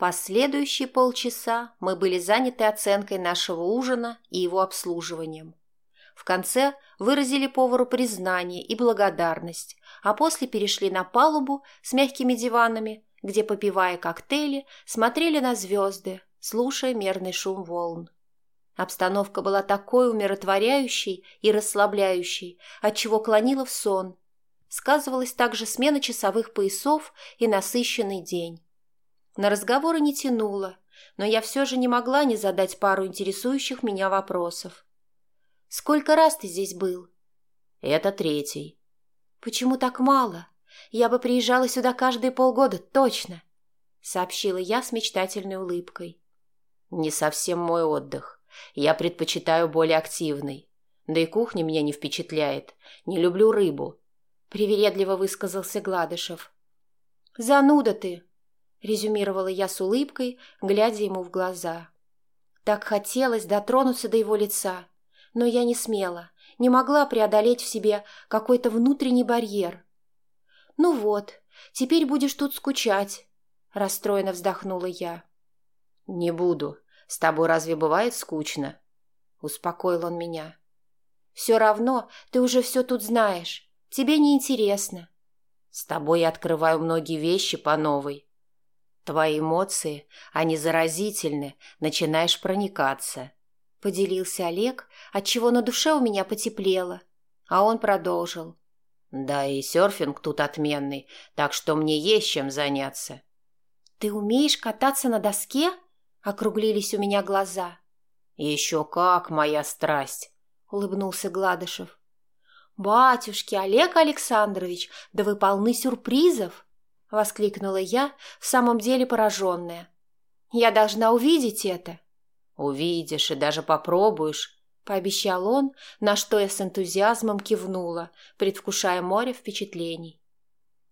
Последующие полчаса мы были заняты оценкой нашего ужина и его обслуживанием. В конце выразили повару признание и благодарность, а после перешли на палубу с мягкими диванами, где, попивая коктейли, смотрели на звезды, слушая мерный шум волн. Обстановка была такой умиротворяющей и расслабляющей, отчего клонила в сон. Сказывалась также смена часовых поясов и насыщенный день. На разговоры не тянуло, но я все же не могла не задать пару интересующих меня вопросов. «Сколько раз ты здесь был?» «Это третий». «Почему так мало? Я бы приезжала сюда каждые полгода, точно», — сообщила я с мечтательной улыбкой. «Не совсем мой отдых. Я предпочитаю более активный. Да и кухня меня не впечатляет. Не люблю рыбу», — привередливо высказался Гладышев. «Зануда ты», — резюмировала я с улыбкой, глядя ему в глаза. Так хотелось дотронуться до его лица, но я не смела, не могла преодолеть в себе какой-то внутренний барьер. «Ну вот, теперь будешь тут скучать», — расстроенно вздохнула я. «Не буду. С тобой разве бывает скучно?» — успокоил он меня. «Все равно ты уже все тут знаешь. Тебе не интересно. «С тобой я открываю многие вещи по новой», Твои эмоции, они заразительны, начинаешь проникаться. Поделился Олег, отчего на душе у меня потеплело. А он продолжил. Да и серфинг тут отменный, так что мне есть чем заняться. Ты умеешь кататься на доске? Округлились у меня глаза. Еще как, моя страсть, улыбнулся Гладышев. «Батюшки, Олег Александрович, да вы полны сюрпризов!» — воскликнула я, в самом деле пораженная. «Я должна увидеть это». «Увидишь и даже попробуешь», — пообещал он, на что я с энтузиазмом кивнула, предвкушая море впечатлений.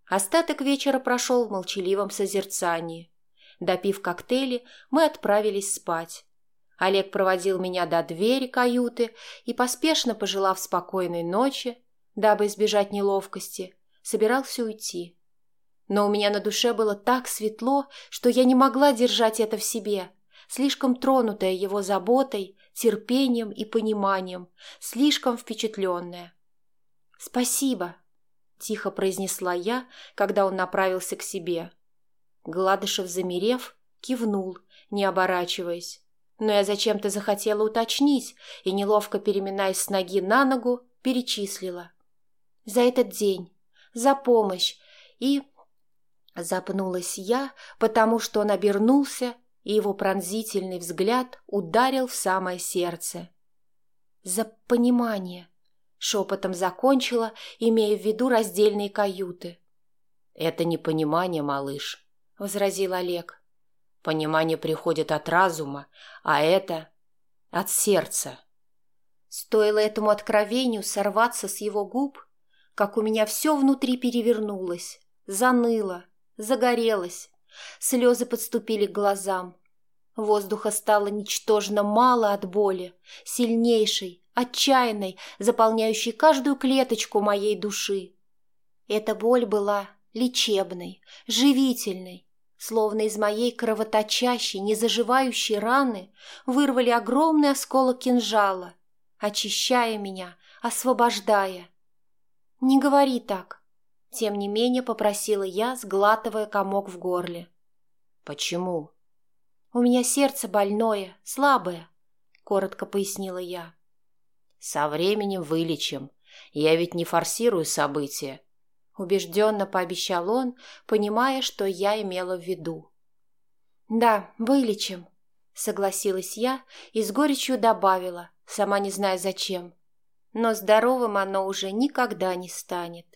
Остаток вечера прошел в молчаливом созерцании. Допив коктейли, мы отправились спать. Олег проводил меня до двери каюты и, поспешно пожелав спокойной ночи, дабы избежать неловкости, собирался уйти. Но у меня на душе было так светло, что я не могла держать это в себе, слишком тронутая его заботой, терпением и пониманием, слишком впечатленная. «Спасибо», — тихо произнесла я, когда он направился к себе. Гладышев, замерев, кивнул, не оборачиваясь. Но я зачем-то захотела уточнить и, неловко переминаясь с ноги на ногу, перечислила. «За этот день, за помощь и Запнулась я, потому что он обернулся, и его пронзительный взгляд ударил в самое сердце. «За понимание», — шепотом закончила, имея в виду раздельные каюты. «Это не понимание, малыш», — возразил Олег. «Понимание приходит от разума, а это — от сердца». Стоило этому откровению сорваться с его губ, как у меня все внутри перевернулось, заныло, загорелась. Слезы подступили к глазам. Воздуха стало ничтожно мало от боли, сильнейшей, отчаянной, заполняющей каждую клеточку моей души. Эта боль была лечебной, живительной, словно из моей кровоточащей, незаживающей раны вырвали огромный осколок кинжала, очищая меня, освобождая. «Не говори так», тем не менее попросила я, сглатывая комок в горле. «Почему?» «У меня сердце больное, слабое», — коротко пояснила я. «Со временем вылечим. Я ведь не форсирую события», — убежденно пообещал он, понимая, что я имела в виду. «Да, вылечим», — согласилась я и с горечью добавила, сама не зная зачем. «Но здоровым оно уже никогда не станет».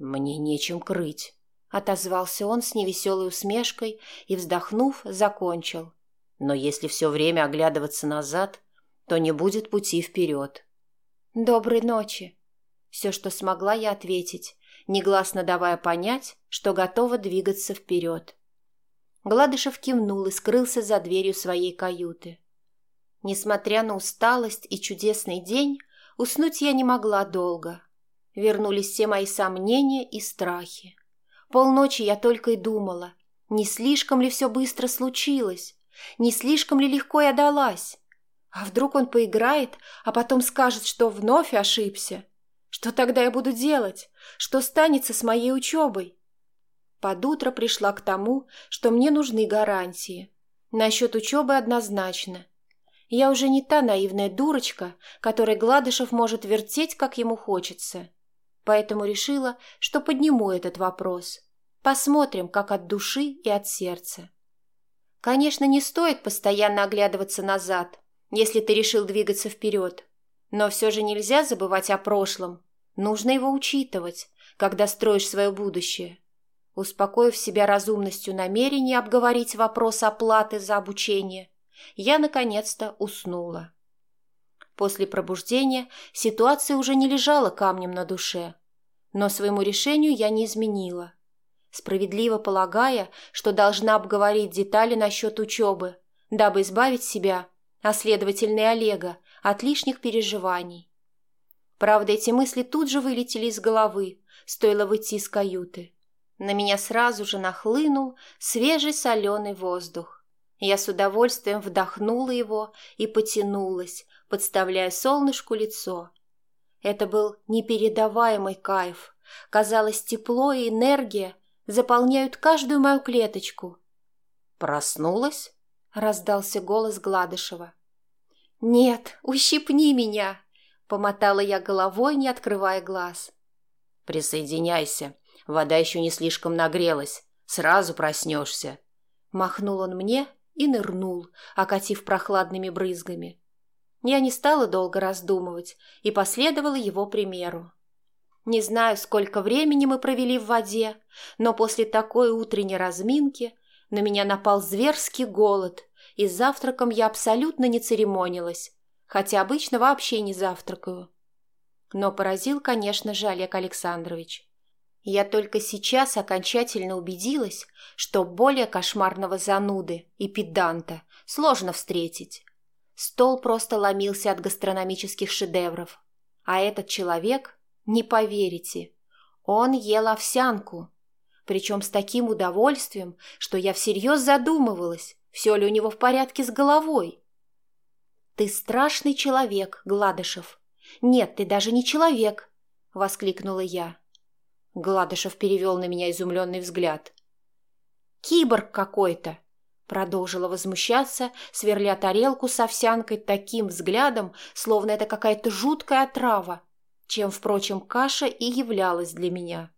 «Мне нечем крыть», — отозвался он с невеселой усмешкой и, вздохнув, закончил. «Но если все время оглядываться назад, то не будет пути вперед». «Доброй ночи», — все, что смогла я ответить, негласно давая понять, что готова двигаться вперед. Гладышев кивнул и скрылся за дверью своей каюты. Несмотря на усталость и чудесный день, уснуть я не могла долго. Вернулись все мои сомнения и страхи. Полночи я только и думала, Не слишком ли все быстро случилось? Не слишком ли легко я далась? А вдруг он поиграет, а потом скажет, что вновь ошибся? Что тогда я буду делать? Что станется с моей учебой? Под утро пришла к тому, что мне нужны гарантии. Насчет учебы однозначно. Я уже не та наивная дурочка, которой Гладышев может вертеть, как ему хочется. Поэтому решила, что подниму этот вопрос. Посмотрим, как от души и от сердца. Конечно, не стоит постоянно оглядываться назад, если ты решил двигаться вперед. Но все же нельзя забывать о прошлом. Нужно его учитывать, когда строишь свое будущее. Успокоив себя разумностью намерения обговорить вопрос оплаты за обучение, я наконец-то уснула. После пробуждения ситуация уже не лежала камнем на душе, но своему решению я не изменила. Справедливо полагая, что должна обговорить детали насчет учебы, дабы избавить себя, а следовательно и Олега, от лишних переживаний. Правда, эти мысли тут же вылетели из головы, стоило выйти из каюты. На меня сразу же нахлынул свежий соленый воздух. Я с удовольствием вдохнула его и потянулась, подставляя солнышку лицо. Это был непередаваемый кайф. Казалось, тепло и энергия заполняют каждую мою клеточку. «Проснулась?» — раздался голос Гладышева. «Нет, ущипни меня!» — помотала я головой, не открывая глаз. «Присоединяйся. Вода еще не слишком нагрелась. Сразу проснешься». Махнул он мне и нырнул, окатив прохладными брызгами. Я не стала долго раздумывать и последовала его примеру. Не знаю, сколько времени мы провели в воде, но после такой утренней разминки на меня напал зверский голод, и с завтраком я абсолютно не церемонилась, хотя обычно вообще не завтракаю. Но поразил, конечно же, Олег Александрович. Я только сейчас окончательно убедилась, что более кошмарного зануды и педанта сложно встретить. Стол просто ломился от гастрономических шедевров. А этот человек, не поверите, он ел овсянку. Причем с таким удовольствием, что я всерьез задумывалась, все ли у него в порядке с головой. «Ты страшный человек, Гладышев. Нет, ты даже не человек!» — воскликнула я. Гладышев перевел на меня изумленный взгляд. «Киборг какой-то!» Продолжила возмущаться, сверля тарелку с овсянкой таким взглядом, словно это какая-то жуткая отрава, чем, впрочем, каша и являлась для меня.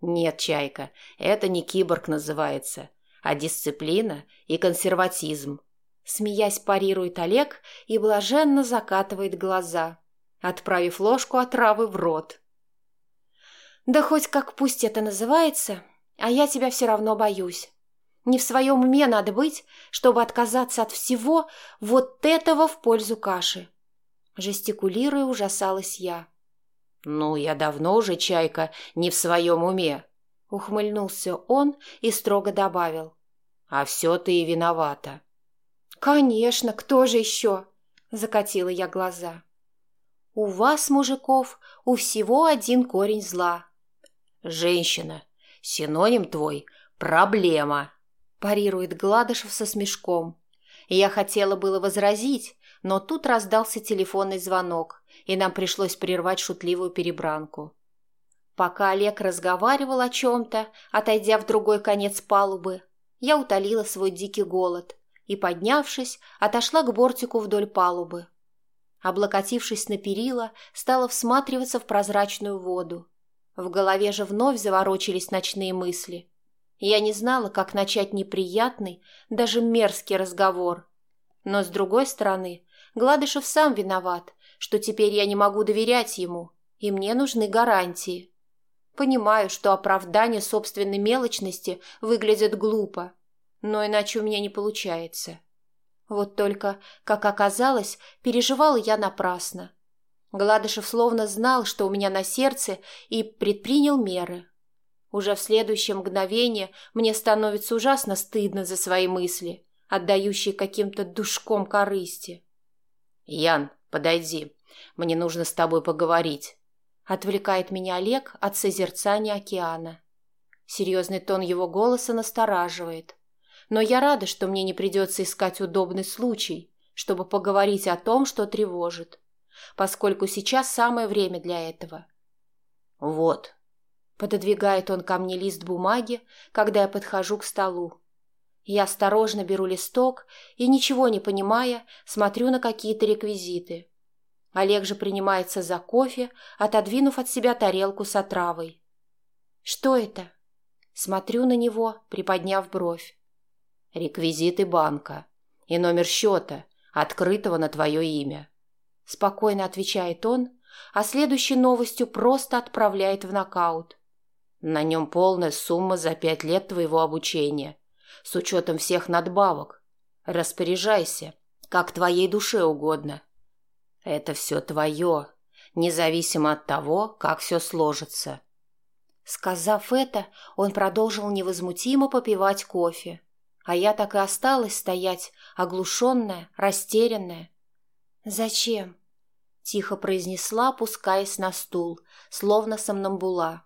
«Нет, Чайка, это не киборг называется, а дисциплина и консерватизм», смеясь парирует Олег и блаженно закатывает глаза, отправив ложку отравы в рот. Да хоть как пусть это называется, а я тебя все равно боюсь. Не в своем уме надо быть, чтобы отказаться от всего вот этого в пользу каши. Жестикулируя, ужасалась я. «Ну, я давно уже, Чайка, не в своем уме», — ухмыльнулся он и строго добавил. «А все ты и виновата». «Конечно, кто же еще?» — закатила я глаза. «У вас, мужиков, у всего один корень зла «Женщина. Синоним твой – проблема», – парирует Гладышев со смешком. Я хотела было возразить, но тут раздался телефонный звонок, и нам пришлось прервать шутливую перебранку. Пока Олег разговаривал о чем-то, отойдя в другой конец палубы, я утолила свой дикий голод и, поднявшись, отошла к бортику вдоль палубы. Облокотившись на перила, стала всматриваться в прозрачную воду. В голове же вновь заворочились ночные мысли. Я не знала, как начать неприятный, даже мерзкий разговор. Но, с другой стороны, Гладышев сам виноват, что теперь я не могу доверять ему, и мне нужны гарантии. Понимаю, что оправдание собственной мелочности выглядит глупо, но иначе у меня не получается. Вот только, как оказалось, переживала я напрасно. Гладышев словно знал, что у меня на сердце, и предпринял меры. Уже в следующее мгновение мне становится ужасно стыдно за свои мысли, отдающие каким-то душком корысти. «Ян, подойди, мне нужно с тобой поговорить», — отвлекает меня Олег от созерцания океана. Серьезный тон его голоса настораживает. Но я рада, что мне не придется искать удобный случай, чтобы поговорить о том, что тревожит, поскольку сейчас самое время для этого. «Вот», — пододвигает он ко мне лист бумаги, когда я подхожу к столу. Я осторожно беру листок и, ничего не понимая, смотрю на какие-то реквизиты. Олег же принимается за кофе, отодвинув от себя тарелку с отравой. «Что это?» Смотрю на него, приподняв бровь. «Реквизиты банка и номер счета, открытого на твое имя», — спокойно отвечает он, а следующей новостью просто отправляет в нокаут. «На нем полная сумма за пять лет твоего обучения, с учетом всех надбавок. Распоряжайся, как твоей душе угодно. Это все твое, независимо от того, как все сложится». Сказав это, он продолжил невозмутимо попивать кофе. А я так и осталась стоять, оглушенная, растерянная. «Зачем?» — тихо произнесла, опускаясь на стул, словно сомнамбула.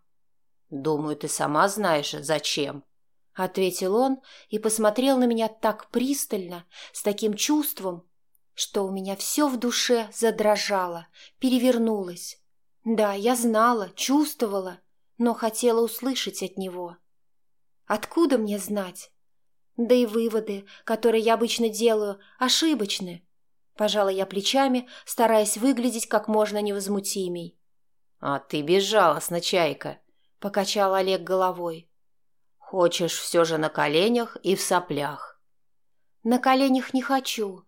«Думаю, ты сама знаешь, зачем», — ответил он и посмотрел на меня так пристально, с таким чувством, что у меня все в душе задрожало, перевернулось. Да, я знала, чувствовала, но хотела услышать от него. Откуда мне знать? Да и выводы, которые я обычно делаю, ошибочны. Пожала я плечами, стараясь выглядеть как можно невозмутимей. «А ты безжалостна, чайка», — покачал Олег головой. «Хочешь все же на коленях и в соплях». «На коленях не хочу,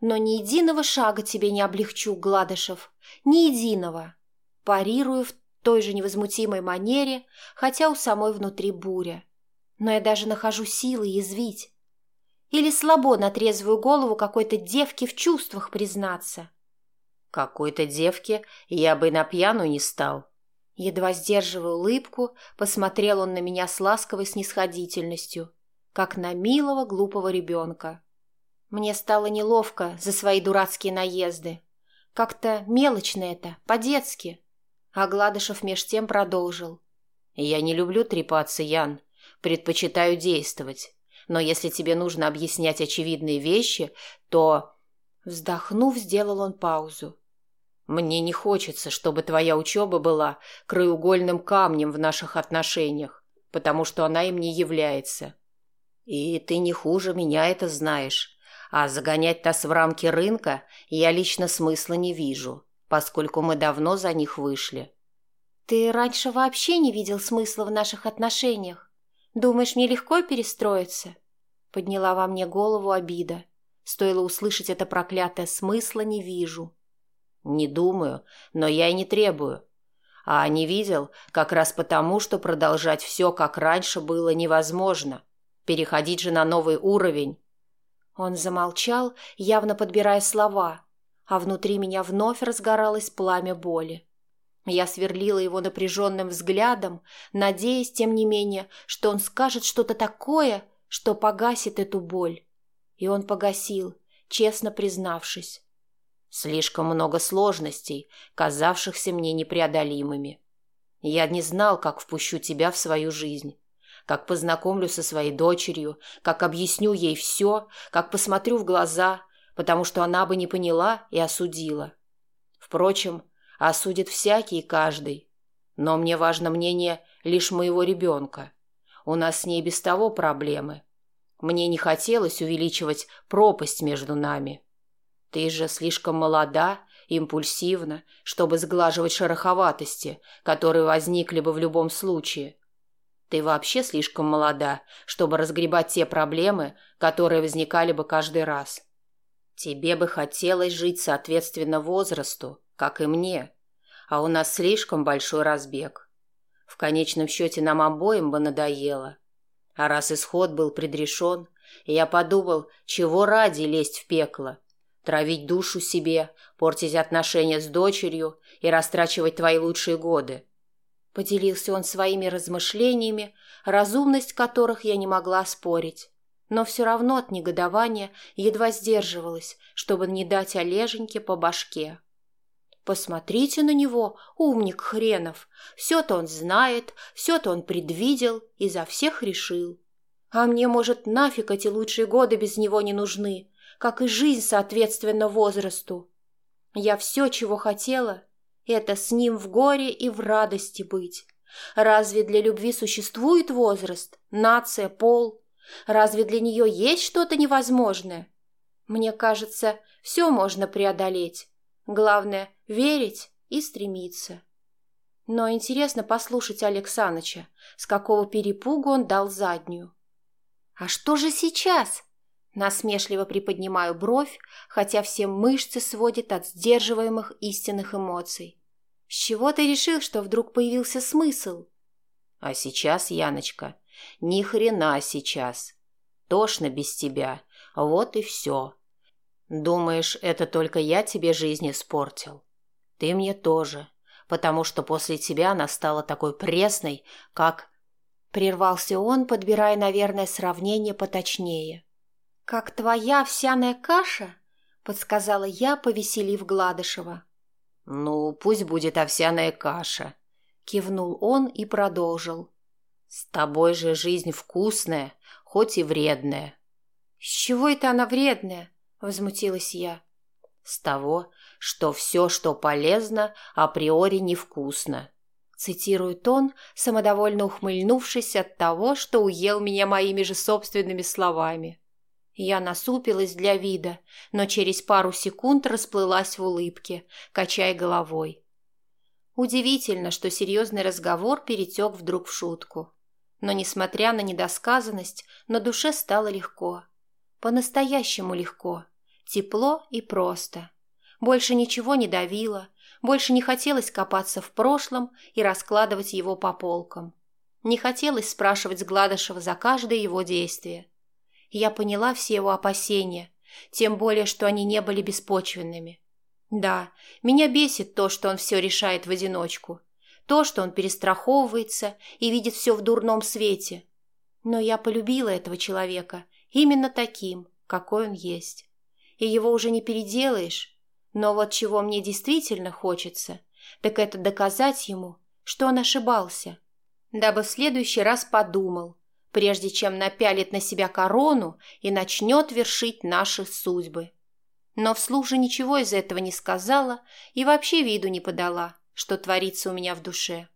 но ни единого шага тебе не облегчу, Гладышев, ни единого». Парирую в той же невозмутимой манере, хотя у самой внутри буря. Но я даже нахожу силы язвить. Или слабо на трезвую голову какой-то девки в чувствах признаться. Какой-то девке я бы на пьяну не стал. Едва сдерживая улыбку, посмотрел он на меня с ласковой снисходительностью, как на милого глупого ребенка. Мне стало неловко за свои дурацкие наезды. Как-то мелочно это, по-детски. А Гладышев меж тем продолжил. «Я не люблю трепаться, Ян. Предпочитаю действовать. Но если тебе нужно объяснять очевидные вещи, то...» Вздохнув, сделал он паузу. «Мне не хочется, чтобы твоя учеба была краеугольным камнем в наших отношениях, потому что она им не является. И ты не хуже меня это знаешь. А загонять нас в рамки рынка я лично смысла не вижу поскольку мы давно за них вышли. Ты раньше вообще не видел смысла в наших отношениях? Думаешь, мне легко перестроиться? Подняла во мне голову обида. Стоило услышать это проклятое «смысла не вижу». Не думаю, но я и не требую. А не видел как раз потому, что продолжать все, как раньше, было невозможно. Переходить же на новый уровень. Он замолчал, явно подбирая слова, а внутри меня вновь разгоралось пламя боли. Я сверлила его напряженным взглядом, надеясь, тем не менее, что он скажет что-то такое, что погасит эту боль. И он погасил, честно признавшись. Слишком много сложностей, казавшихся мне непреодолимыми. Я не знал, как впущу тебя в свою жизнь, как познакомлю со своей дочерью, как объясню ей все, как посмотрю в глаза, потому что она бы не поняла и осудила. Впрочем, осудит всякий и каждый. Но мне важно мнение лишь моего ребенка. У нас с ней без того проблемы. Мне не хотелось увеличивать пропасть между нами. Ты же слишком молода, импульсивна, чтобы сглаживать шероховатости, которые возникли бы в любом случае. Ты вообще слишком молода, чтобы разгребать те проблемы, которые возникали бы каждый раз. Тебе бы хотелось жить соответственно возрасту, как и мне, а у нас слишком большой разбег. В конечном счете нам обоим бы надоело. А раз исход был предрешен, я подумал, чего ради лезть в пекло, травить душу себе, портить отношения с дочерью и растрачивать твои лучшие годы. Поделился он своими размышлениями, разумность которых я не могла спорить но все равно от негодования едва сдерживалась, чтобы не дать Олеженьке по башке. Посмотрите на него, умник хренов. Все-то он знает, все-то он предвидел и за всех решил. А мне, может, нафиг эти лучшие годы без него не нужны, как и жизнь соответственно возрасту. Я все, чего хотела, это с ним в горе и в радости быть. Разве для любви существует возраст, нация, пол? Разве для нее есть что-то невозможное? Мне кажется, все можно преодолеть. Главное – верить и стремиться. Но интересно послушать Алексаныча, с какого перепугу он дал заднюю. «А что же сейчас?» Насмешливо приподнимаю бровь, хотя все мышцы сводят от сдерживаемых истинных эмоций. «С чего ты решил, что вдруг появился смысл?» «А сейчас, Яночка, ни хрена сейчас. Тошно без тебя. Вот и все. Думаешь, это только я тебе жизнь испортил? Ты мне тоже, потому что после тебя она стала такой пресной, как... Прервался он, подбирая, наверное, сравнение поточнее. «Как твоя овсяная каша?» — подсказала я, повеселив Гладышева. «Ну, пусть будет овсяная каша», — кивнул он и продолжил. «С тобой же жизнь вкусная, хоть и вредная». «С чего это она вредная?» — возмутилась я. «С того, что все, что полезно, априори невкусно», — цитирует он, самодовольно ухмыльнувшись от того, что уел меня моими же собственными словами. Я насупилась для вида, но через пару секунд расплылась в улыбке, качая головой. Удивительно, что серьезный разговор перетек вдруг в шутку. Но, несмотря на недосказанность, на душе стало легко. По-настоящему легко. Тепло и просто. Больше ничего не давило, больше не хотелось копаться в прошлом и раскладывать его по полкам. Не хотелось спрашивать Гладышева за каждое его действие. Я поняла все его опасения, тем более, что они не были беспочвенными. Да, меня бесит то, что он все решает в одиночку, то, что он перестраховывается и видит все в дурном свете. Но я полюбила этого человека именно таким, какой он есть и его уже не переделаешь. Но вот чего мне действительно хочется, так это доказать ему, что он ошибался, дабы в следующий раз подумал, прежде чем напялит на себя корону и начнет вершить наши судьбы. Но вслух же ничего из этого не сказала и вообще виду не подала, что творится у меня в душе.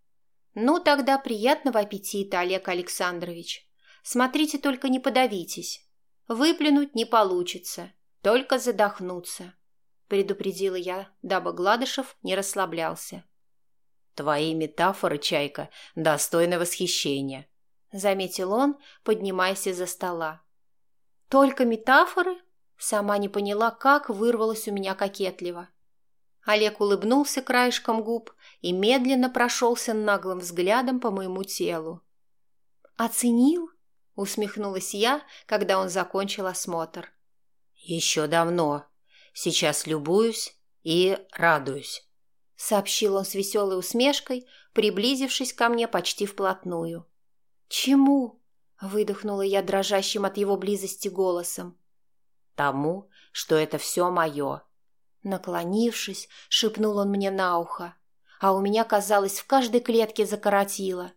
Ну, тогда приятного аппетита, Олег Александрович. Смотрите, только не подавитесь. Выплюнуть не получится. Только задохнуться, предупредила я, дабы Гладышев не расслаблялся. Твои метафоры, Чайка, достойны восхищения, заметил он, поднимаясь из-за стола. Только метафоры? Сама не поняла, как вырвалось у меня кокетливо. Олег улыбнулся краешком губ и медленно прошелся наглым взглядом по моему телу. «Оценил?» — усмехнулась я, когда он закончил осмотр. «Еще давно. Сейчас любуюсь и радуюсь», — сообщил он с веселой усмешкой, приблизившись ко мне почти вплотную. «Чему?» — выдохнула я дрожащим от его близости голосом. «Тому, что это все мое». Наклонившись, шепнул он мне на ухо, а у меня, казалось, в каждой клетке закоротило.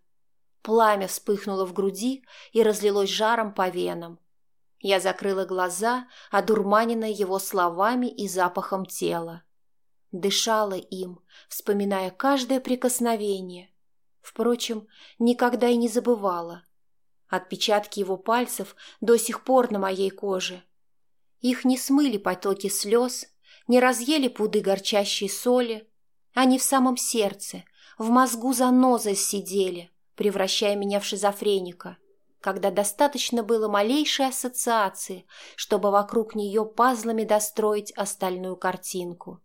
Пламя вспыхнуло в груди и разлилось жаром по венам. Я закрыла глаза, одурманенная его словами и запахом тела. Дышала им, вспоминая каждое прикосновение. Впрочем, никогда и не забывала. Отпечатки его пальцев до сих пор на моей коже. Их не смыли потоки слез, не разъели пуды горчащей соли. Они в самом сердце, в мозгу занозой сидели, превращая меня в шизофреника когда достаточно было малейшей ассоциации, чтобы вокруг нее пазлами достроить остальную картинку.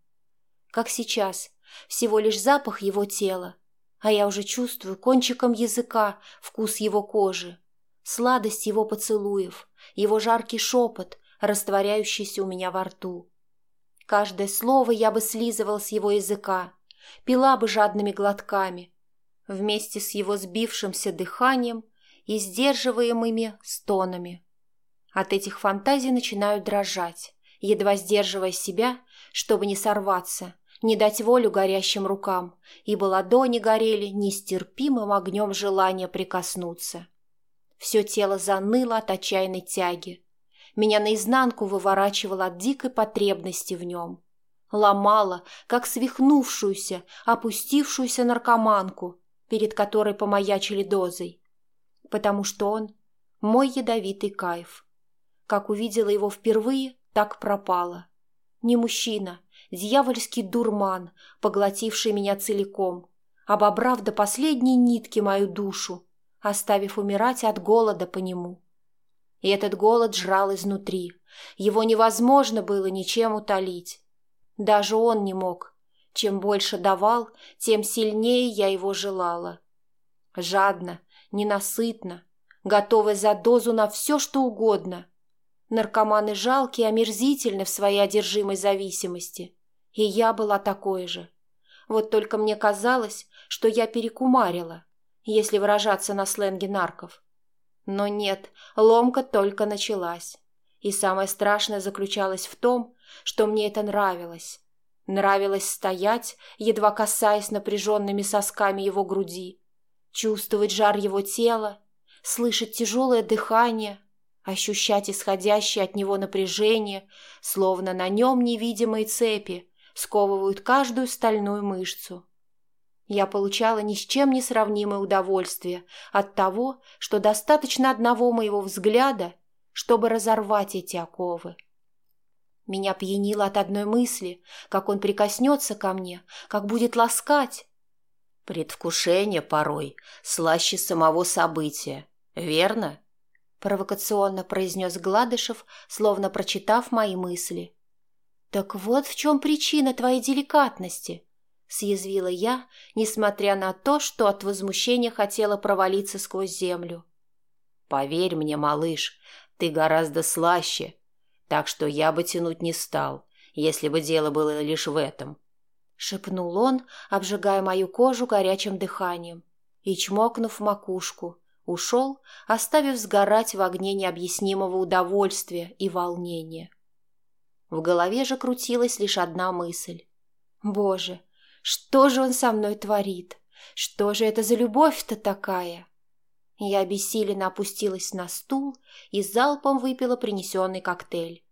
Как сейчас, всего лишь запах его тела, а я уже чувствую кончиком языка вкус его кожи, сладость его поцелуев, его жаркий шепот, растворяющийся у меня во рту. Каждое слово я бы слизывал с его языка, пила бы жадными глотками. Вместе с его сбившимся дыханием и сдерживаемыми стонами. От этих фантазий начинаю дрожать, едва сдерживая себя, чтобы не сорваться, не дать волю горящим рукам, ибо ладони горели нестерпимым огнем желания прикоснуться. Все тело заныло от отчаянной тяги. Меня наизнанку выворачивало от дикой потребности в нем. Ломало, как свихнувшуюся, опустившуюся наркоманку, перед которой помаячили дозой. Потому что он — мой ядовитый кайф. Как увидела его впервые, так пропала. Не мужчина, дьявольский дурман, поглотивший меня целиком, обобрав до последней нитки мою душу, оставив умирать от голода по нему. И этот голод жрал изнутри. Его невозможно было ничем утолить. Даже он не мог. Чем больше давал, тем сильнее я его желала. Жадно, ненасытно, готовая за дозу на все, что угодно. Наркоманы жалкие и омерзительны в своей одержимой зависимости. И я была такой же. Вот только мне казалось, что я перекумарила, если выражаться на сленге нарков. Но нет, ломка только началась. И самое страшное заключалось в том, что мне это нравилось. Нравилось стоять, едва касаясь напряженными сосками его груди, чувствовать жар его тела, слышать тяжелое дыхание, ощущать исходящее от него напряжение, словно на нем невидимые цепи сковывают каждую стальную мышцу. Я получала ни с чем не сравнимое удовольствие от того, что достаточно одного моего взгляда, чтобы разорвать эти оковы. Меня пьянило от одной мысли, как он прикоснется ко мне, как будет ласкать. Предвкушение порой слаще самого события, верно? Провокационно произнес Гладышев, словно прочитав мои мысли. «Так вот в чем причина твоей деликатности», — съязвила я, несмотря на то, что от возмущения хотела провалиться сквозь землю. «Поверь мне, малыш, ты гораздо слаще, так что я бы тянуть не стал, если бы дело было лишь в этом», — шепнул он, обжигая мою кожу горячим дыханием и, чмокнув макушку, ушел, оставив сгорать в огне необъяснимого удовольствия и волнения. В голове же крутилась лишь одна мысль. «Боже, что же он со мной творит? Что же это за любовь-то такая?» Я обессиленно опустилась на стул и залпом выпила принесенный коктейль.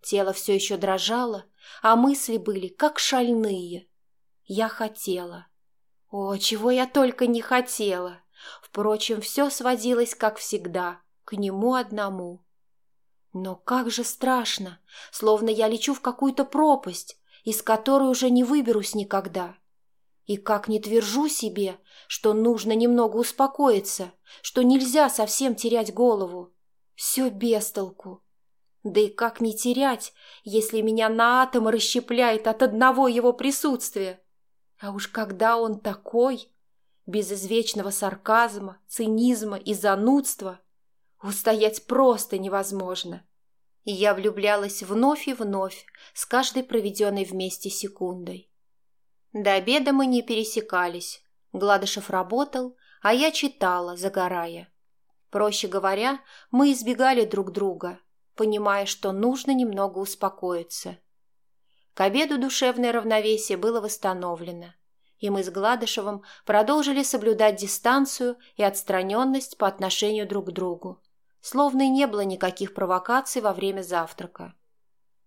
Тело все еще дрожало, а мысли были как шальные. Я хотела. О, чего я только не хотела! Впрочем, все сводилось, как всегда, к нему одному. Но как же страшно, словно я лечу в какую-то пропасть, из которой уже не выберусь никогда. И как не твержу себе, что нужно немного успокоиться, что нельзя совсем терять голову. Все без толку. Да и как не терять, если меня на атомы расщепляет от одного его присутствия? А уж когда он такой, без извечного сарказма, цинизма и занудства, Устоять просто невозможно. И я влюблялась вновь и вновь, с каждой проведенной вместе секундой. До обеда мы не пересекались. Гладышев работал, а я читала, загорая. Проще говоря, мы избегали друг друга, понимая, что нужно немного успокоиться. К обеду душевное равновесие было восстановлено, и мы с Гладышевым продолжили соблюдать дистанцию и отстраненность по отношению друг к другу словно и не было никаких провокаций во время завтрака.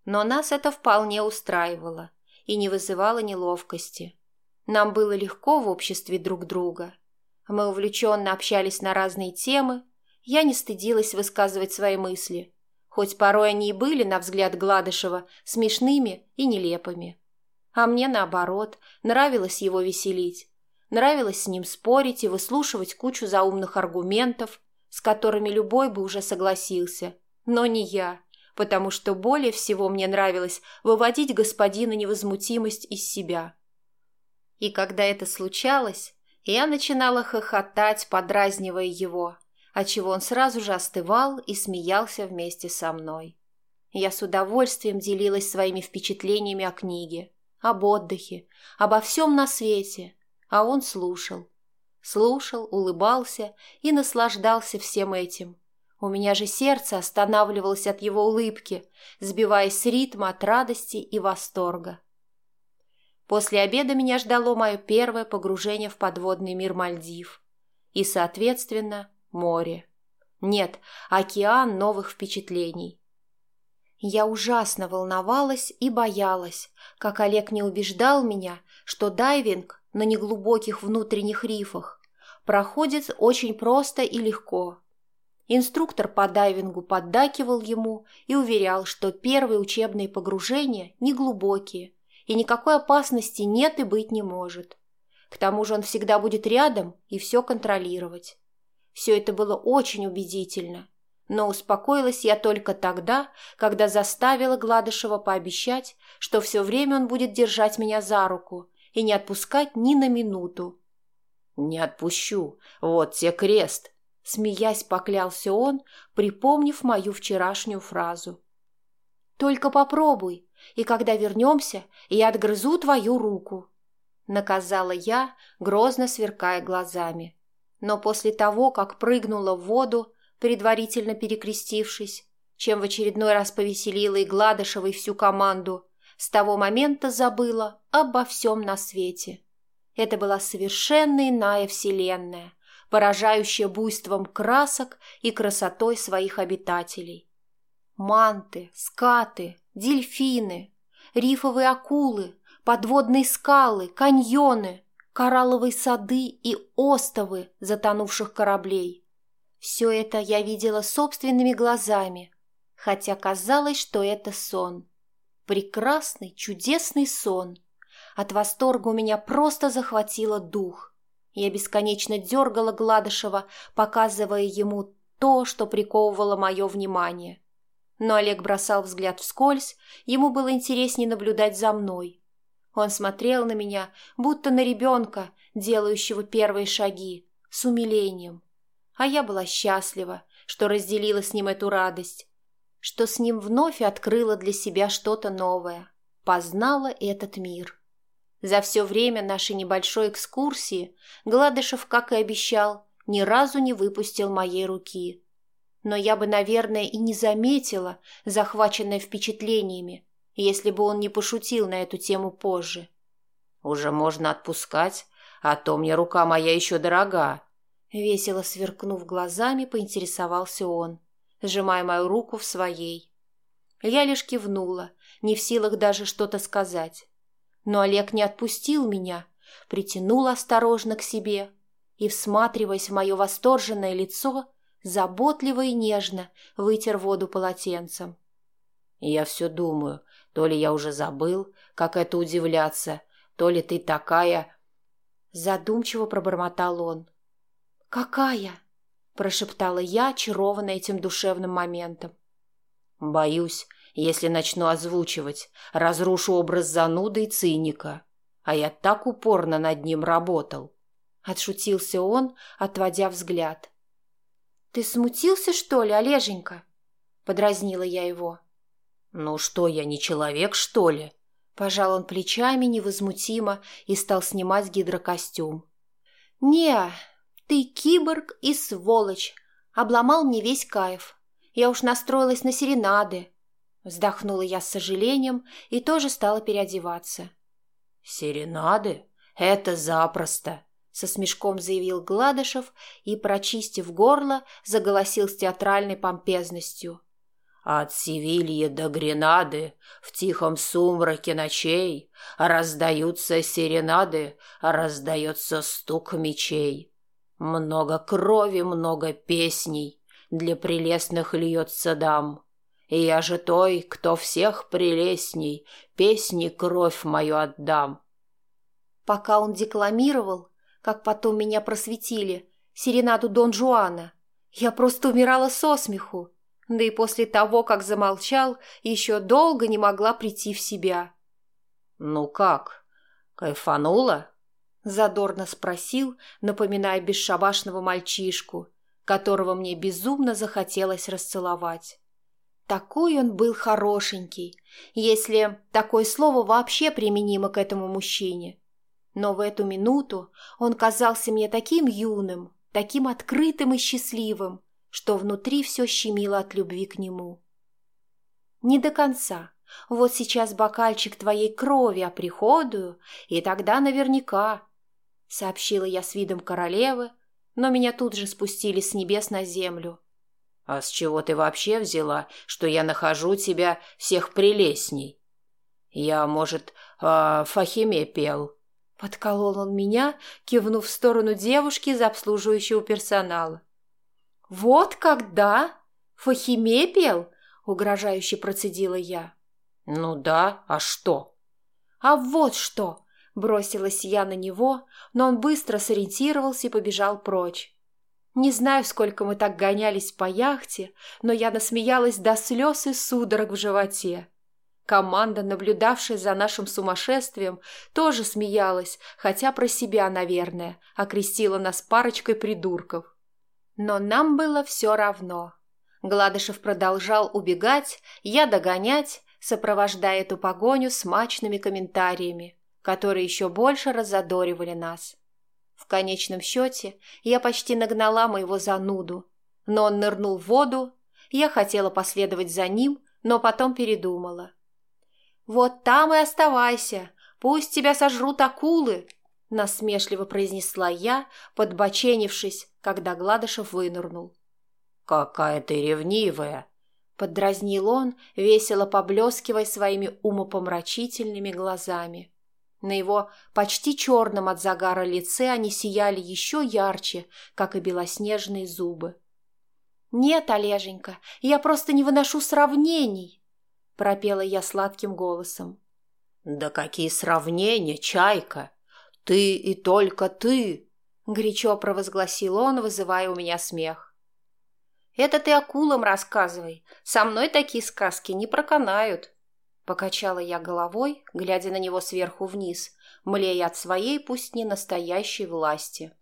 Но нас это вполне устраивало и не вызывало неловкости. Нам было легко в обществе друг друга. Мы увлеченно общались на разные темы, я не стыдилась высказывать свои мысли, хоть порой они и были, на взгляд Гладышева, смешными и нелепыми. А мне, наоборот, нравилось его веселить, нравилось с ним спорить и выслушивать кучу заумных аргументов, с которыми любой бы уже согласился, но не я, потому что более всего мне нравилось выводить господина невозмутимость из себя. И когда это случалось, я начинала хохотать, подразнивая его, отчего он сразу же остывал и смеялся вместе со мной. Я с удовольствием делилась своими впечатлениями о книге, об отдыхе, обо всем на свете, а он слушал слушал, улыбался и наслаждался всем этим. У меня же сердце останавливалось от его улыбки, сбиваясь с ритма от радости и восторга. После обеда меня ждало мое первое погружение в подводный мир Мальдив. И, соответственно, море. Нет, океан новых впечатлений. Я ужасно волновалась и боялась, как Олег не убеждал меня, что дайвинг на неглубоких внутренних рифах проходит очень просто и легко. Инструктор по дайвингу поддакивал ему и уверял, что первые учебные погружения неглубокие, и никакой опасности нет и быть не может. К тому же он всегда будет рядом и все контролировать. Все это было очень убедительно, но успокоилась я только тогда, когда заставила Гладышева пообещать, что все время он будет держать меня за руку и не отпускать ни на минуту. «Не отпущу. Вот те крест», — смеясь поклялся он, припомнив мою вчерашнюю фразу. «Только попробуй, и когда вернемся, я отгрызу твою руку», — наказала я, грозно сверкая глазами. Но после того, как прыгнула в воду, предварительно перекрестившись, чем в очередной раз повеселила и Гладышева, и всю команду, с того момента забыла обо всем на свете. Это была совершенно иная вселенная, поражающая буйством красок и красотой своих обитателей. Манты, скаты, дельфины, рифовые акулы, подводные скалы, каньоны, коралловые сады и остовы затонувших кораблей. Все это я видела собственными глазами, хотя казалось, что это сон. Прекрасный, чудесный сон. От восторга у меня просто захватило дух. Я бесконечно дергала Гладышева, показывая ему то, что приковывало мое внимание. Но Олег бросал взгляд вскользь, ему было интереснее наблюдать за мной. Он смотрел на меня, будто на ребенка, делающего первые шаги, с умилением. А я была счастлива, что разделила с ним эту радость, что с ним вновь открыла для себя что-то новое, познала этот мир. За все время нашей небольшой экскурсии Гладышев, как и обещал, ни разу не выпустил моей руки. Но я бы, наверное, и не заметила, захваченная впечатлениями, если бы он не пошутил на эту тему позже. «Уже можно отпускать, а то мне рука моя еще дорога», Весело сверкнув глазами, поинтересовался он сжимая мою руку в своей. Я лишь кивнула, не в силах даже что-то сказать. Но Олег не отпустил меня, притянул осторожно к себе и, всматриваясь в мое восторженное лицо, заботливо и нежно вытер воду полотенцем. «Я все думаю, то ли я уже забыл, как это удивляться, то ли ты такая...» Задумчиво пробормотал он. «Какая?» прошептала я, очарованная этим душевным моментом. «Боюсь, если начну озвучивать, разрушу образ зануды и циника. А я так упорно над ним работал». Отшутился он, отводя взгляд. «Ты смутился, что ли, Олеженька?» Подразнила я его. «Ну что, я не человек, что ли?» Пожал он плечами невозмутимо и стал снимать гидрокостюм. «Не, «Ты киборг и сволочь! Обломал мне весь кайф. Я уж настроилась на серенады». Вздохнула я с сожалением и тоже стала переодеваться. «Серенады? Это запросто!» со смешком заявил Гладышев и, прочистив горло, заголосил с театральной помпезностью. От Севильи до Гренады в тихом сумраке ночей раздаются серенады, раздается стук мечей. Много крови, много песней, для прелестных льется дам. И я же той, кто всех прелестней, песни кровь мою отдам. Пока он декламировал, как потом меня просветили, серенаду Дон Жуана, я просто умирала со смеху, да и после того, как замолчал, еще долго не могла прийти в себя. «Ну как, кайфанула?» Задорно спросил, напоминая бесшабашного мальчишку, которого мне безумно захотелось расцеловать. Такой он был хорошенький, если такое слово вообще применимо к этому мужчине. Но в эту минуту он казался мне таким юным, таким открытым и счастливым, что внутри все щемило от любви к нему. Не до конца, Вот сейчас бокальчик твоей крови оприходую, и тогда наверняка, — сообщила я с видом королевы, но меня тут же спустили с небес на землю. — А с чего ты вообще взяла, что я нахожу тебя всех прелестней? Я, может, о Фахиме пел? — подколол он меня, кивнув в сторону девушки из обслуживающего персонала. — Вот когда? Фахиме пел? — угрожающе процедила я. — Ну да, а что? — А вот что! Бросилась я на него, но он быстро сориентировался и побежал прочь. Не знаю, сколько мы так гонялись по яхте, но я насмеялась до слез и судорог в животе. Команда, наблюдавшая за нашим сумасшествием, тоже смеялась, хотя про себя, наверное, окрестила нас парочкой придурков. Но нам было все равно. Гладышев продолжал убегать, я догонять, сопровождая эту погоню смачными комментариями которые еще больше разодоривали нас. В конечном счете я почти нагнала моего зануду, но он нырнул в воду, я хотела последовать за ним, но потом передумала. «Вот там и оставайся, пусть тебя сожрут акулы», — насмешливо произнесла я, подбоченившись, когда Гладышев вынырнул. «Какая ты ревнивая!» — поддразнил он, весело поблескивая своими умопомрачительными глазами. На его почти черном от загара лице они сияли еще ярче, как и белоснежные зубы. «Нет, Олеженька, я просто не выношу сравнений!» — пропела я сладким голосом. «Да какие сравнения, чайка! Ты и только ты!» — горячо провозгласил он, вызывая у меня смех. «Это ты акулам рассказывай. Со мной такие сказки не проканают», Покачала я головой, глядя на него сверху вниз, млея от своей, пусть не настоящей власти.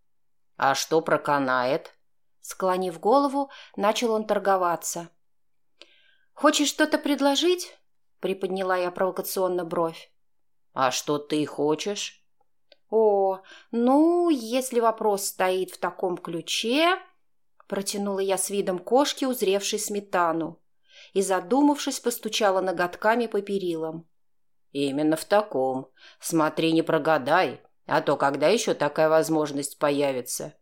«А что проканает?» Склонив голову, начал он торговаться. «Хочешь что-то предложить?» Приподняла я провокационно бровь. «А что ты хочешь?» «О, ну, если вопрос стоит в таком ключе...» Протянула я с видом кошки, узревшей сметану и, задумавшись, постучала ноготками по перилам. «Именно в таком. Смотри, не прогадай, а то когда еще такая возможность появится?»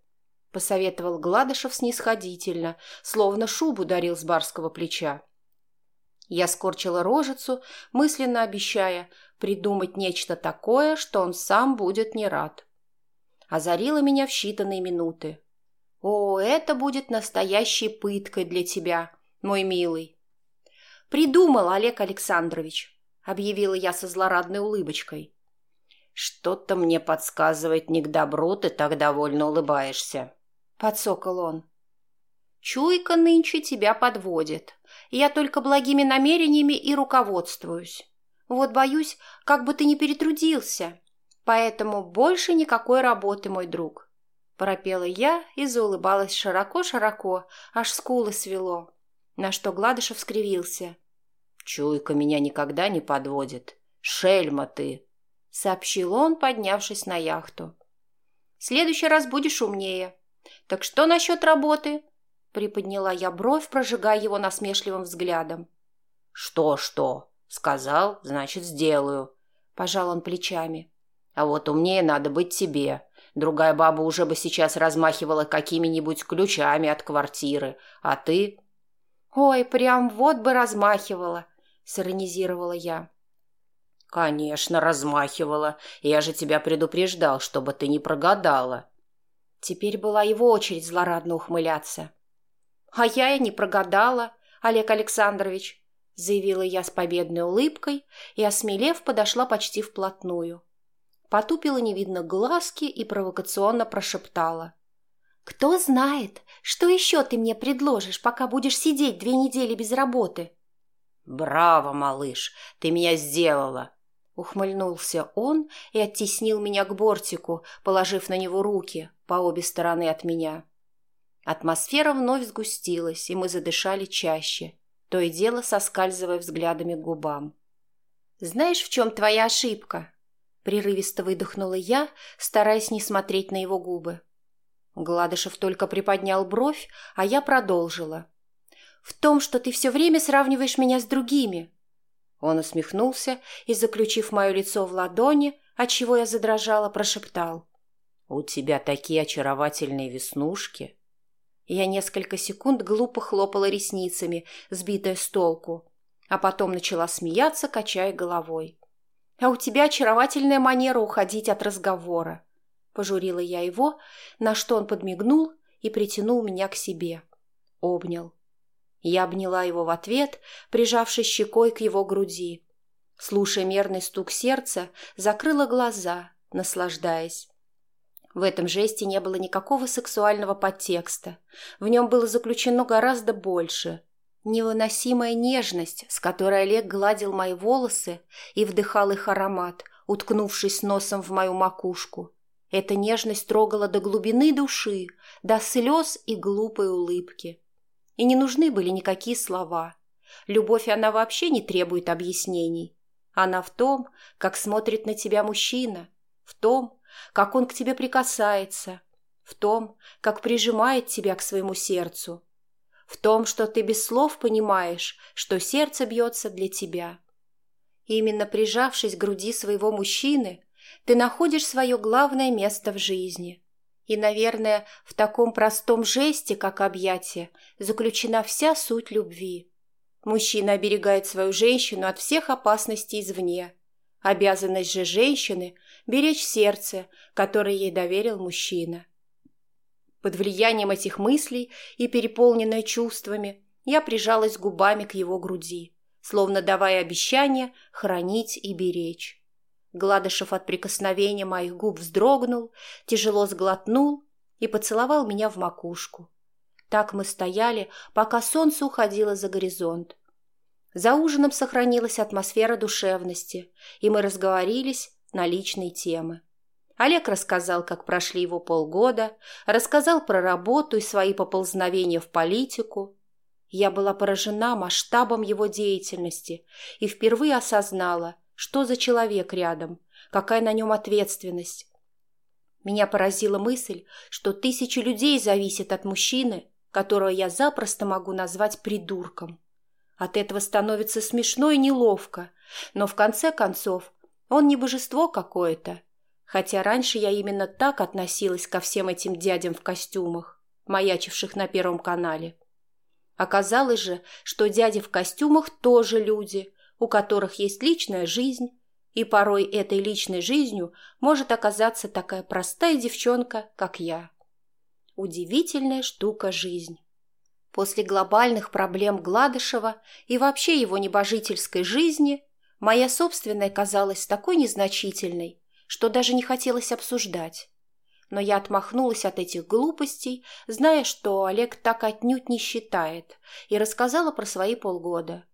Посоветовал Гладышев снисходительно, словно шубу дарил с барского плеча. Я скорчила рожицу, мысленно обещая придумать нечто такое, что он сам будет не рад. Озарила меня в считанные минуты. «О, это будет настоящей пыткой для тебя, мой милый!» «Придумал, Олег Александрович», — объявила я со злорадной улыбочкой. «Что-то мне подсказывает не к добру, ты так довольно улыбаешься», — подсокол он. «Чуйка нынче тебя подводит. Я только благими намерениями и руководствуюсь. Вот боюсь, как бы ты не перетрудился. Поэтому больше никакой работы, мой друг». Пропела я и заулыбалась широко-широко, аж скулы свело, на что Гладышев скривился. «Чуйка меня никогда не подводит. Шельма ты!» — сообщил он, поднявшись на яхту. «В следующий раз будешь умнее. Так что насчет работы?» — приподняла я бровь, прожигая его насмешливым взглядом. «Что-что?» — сказал, значит, сделаю. Пожал он плечами. «А вот умнее надо быть тебе. Другая баба уже бы сейчас размахивала какими-нибудь ключами от квартиры, а ты...» «Ой, прям вот бы размахивала!» — сиронизировала я. «Конечно, размахивала. Я же тебя предупреждал, чтобы ты не прогадала». Теперь была его очередь злорадно ухмыляться. «А я и не прогадала, Олег Александрович», — заявила я с победной улыбкой и, осмелев, подошла почти вплотную. Потупила невидно глазки и провокационно прошептала. «Кто знает, что еще ты мне предложишь, пока будешь сидеть две недели без работы?» «Браво, малыш, ты меня сделала!» Ухмыльнулся он и оттеснил меня к бортику, положив на него руки по обе стороны от меня. Атмосфера вновь сгустилась, и мы задышали чаще, то и дело соскальзывая взглядами к губам. «Знаешь, в чем твоя ошибка?» Прерывисто выдохнула я, стараясь не смотреть на его губы. Гладышев только приподнял бровь, а я продолжила. В том, что ты все время сравниваешь меня с другими. Он усмехнулся и, заключив мое лицо в ладони, отчего я задрожала, прошептал. «У тебя такие очаровательные веснушки!» Я несколько секунд глупо хлопала ресницами, сбитая с толку, а потом начала смеяться, качая головой. «А у тебя очаровательная манера уходить от разговора», — пожурила я его, на что он подмигнул и притянул меня к себе. Обнял. Я обняла его в ответ, прижавшись щекой к его груди. Слушая мерный стук сердца, закрыла глаза, наслаждаясь. В этом жесте не было никакого сексуального подтекста. В нем было заключено гораздо больше. Невыносимая нежность, с которой Олег гладил мои волосы и вдыхал их аромат, уткнувшись носом в мою макушку. Эта нежность трогала до глубины души, до слез и глупой улыбки. И не нужны были никакие слова. Любовь она вообще не требует объяснений. Она в том, как смотрит на тебя мужчина, в том, как он к тебе прикасается, в том, как прижимает тебя к своему сердцу, в том, что ты без слов понимаешь, что сердце бьется для тебя. именно прижавшись к груди своего мужчины, ты находишь свое главное место в жизни. И, наверное, в таком простом жесте, как объятие, заключена вся суть любви. Мужчина оберегает свою женщину от всех опасностей извне. Обязанность же женщины – беречь сердце, которое ей доверил мужчина. Под влиянием этих мыслей и переполненная чувствами, я прижалась губами к его груди, словно давая обещание хранить и беречь. Гладышев от прикосновения моих губ вздрогнул, тяжело сглотнул и поцеловал меня в макушку. Так мы стояли, пока солнце уходило за горизонт. За ужином сохранилась атмосфера душевности, и мы разговорились на личные темы. Олег рассказал, как прошли его полгода, рассказал про работу и свои поползновения в политику. Я была поражена масштабом его деятельности и впервые осознала, что за человек рядом? Какая на нем ответственность? Меня поразила мысль, что тысячи людей зависят от мужчины, которого я запросто могу назвать придурком. От этого становится смешно и неловко, но в конце концов он не божество какое-то. Хотя раньше я именно так относилась ко всем этим дядям в костюмах, маячивших на Первом канале. Оказалось же, что дяди в костюмах тоже люди, у которых есть личная жизнь, и порой этой личной жизнью может оказаться такая простая девчонка, как я. Удивительная штука жизнь. После глобальных проблем Гладышева и вообще его небожительской жизни моя собственная казалась такой незначительной, что даже не хотелось обсуждать. Но я отмахнулась от этих глупостей, зная, что Олег так отнюдь не считает, и рассказала про свои полгода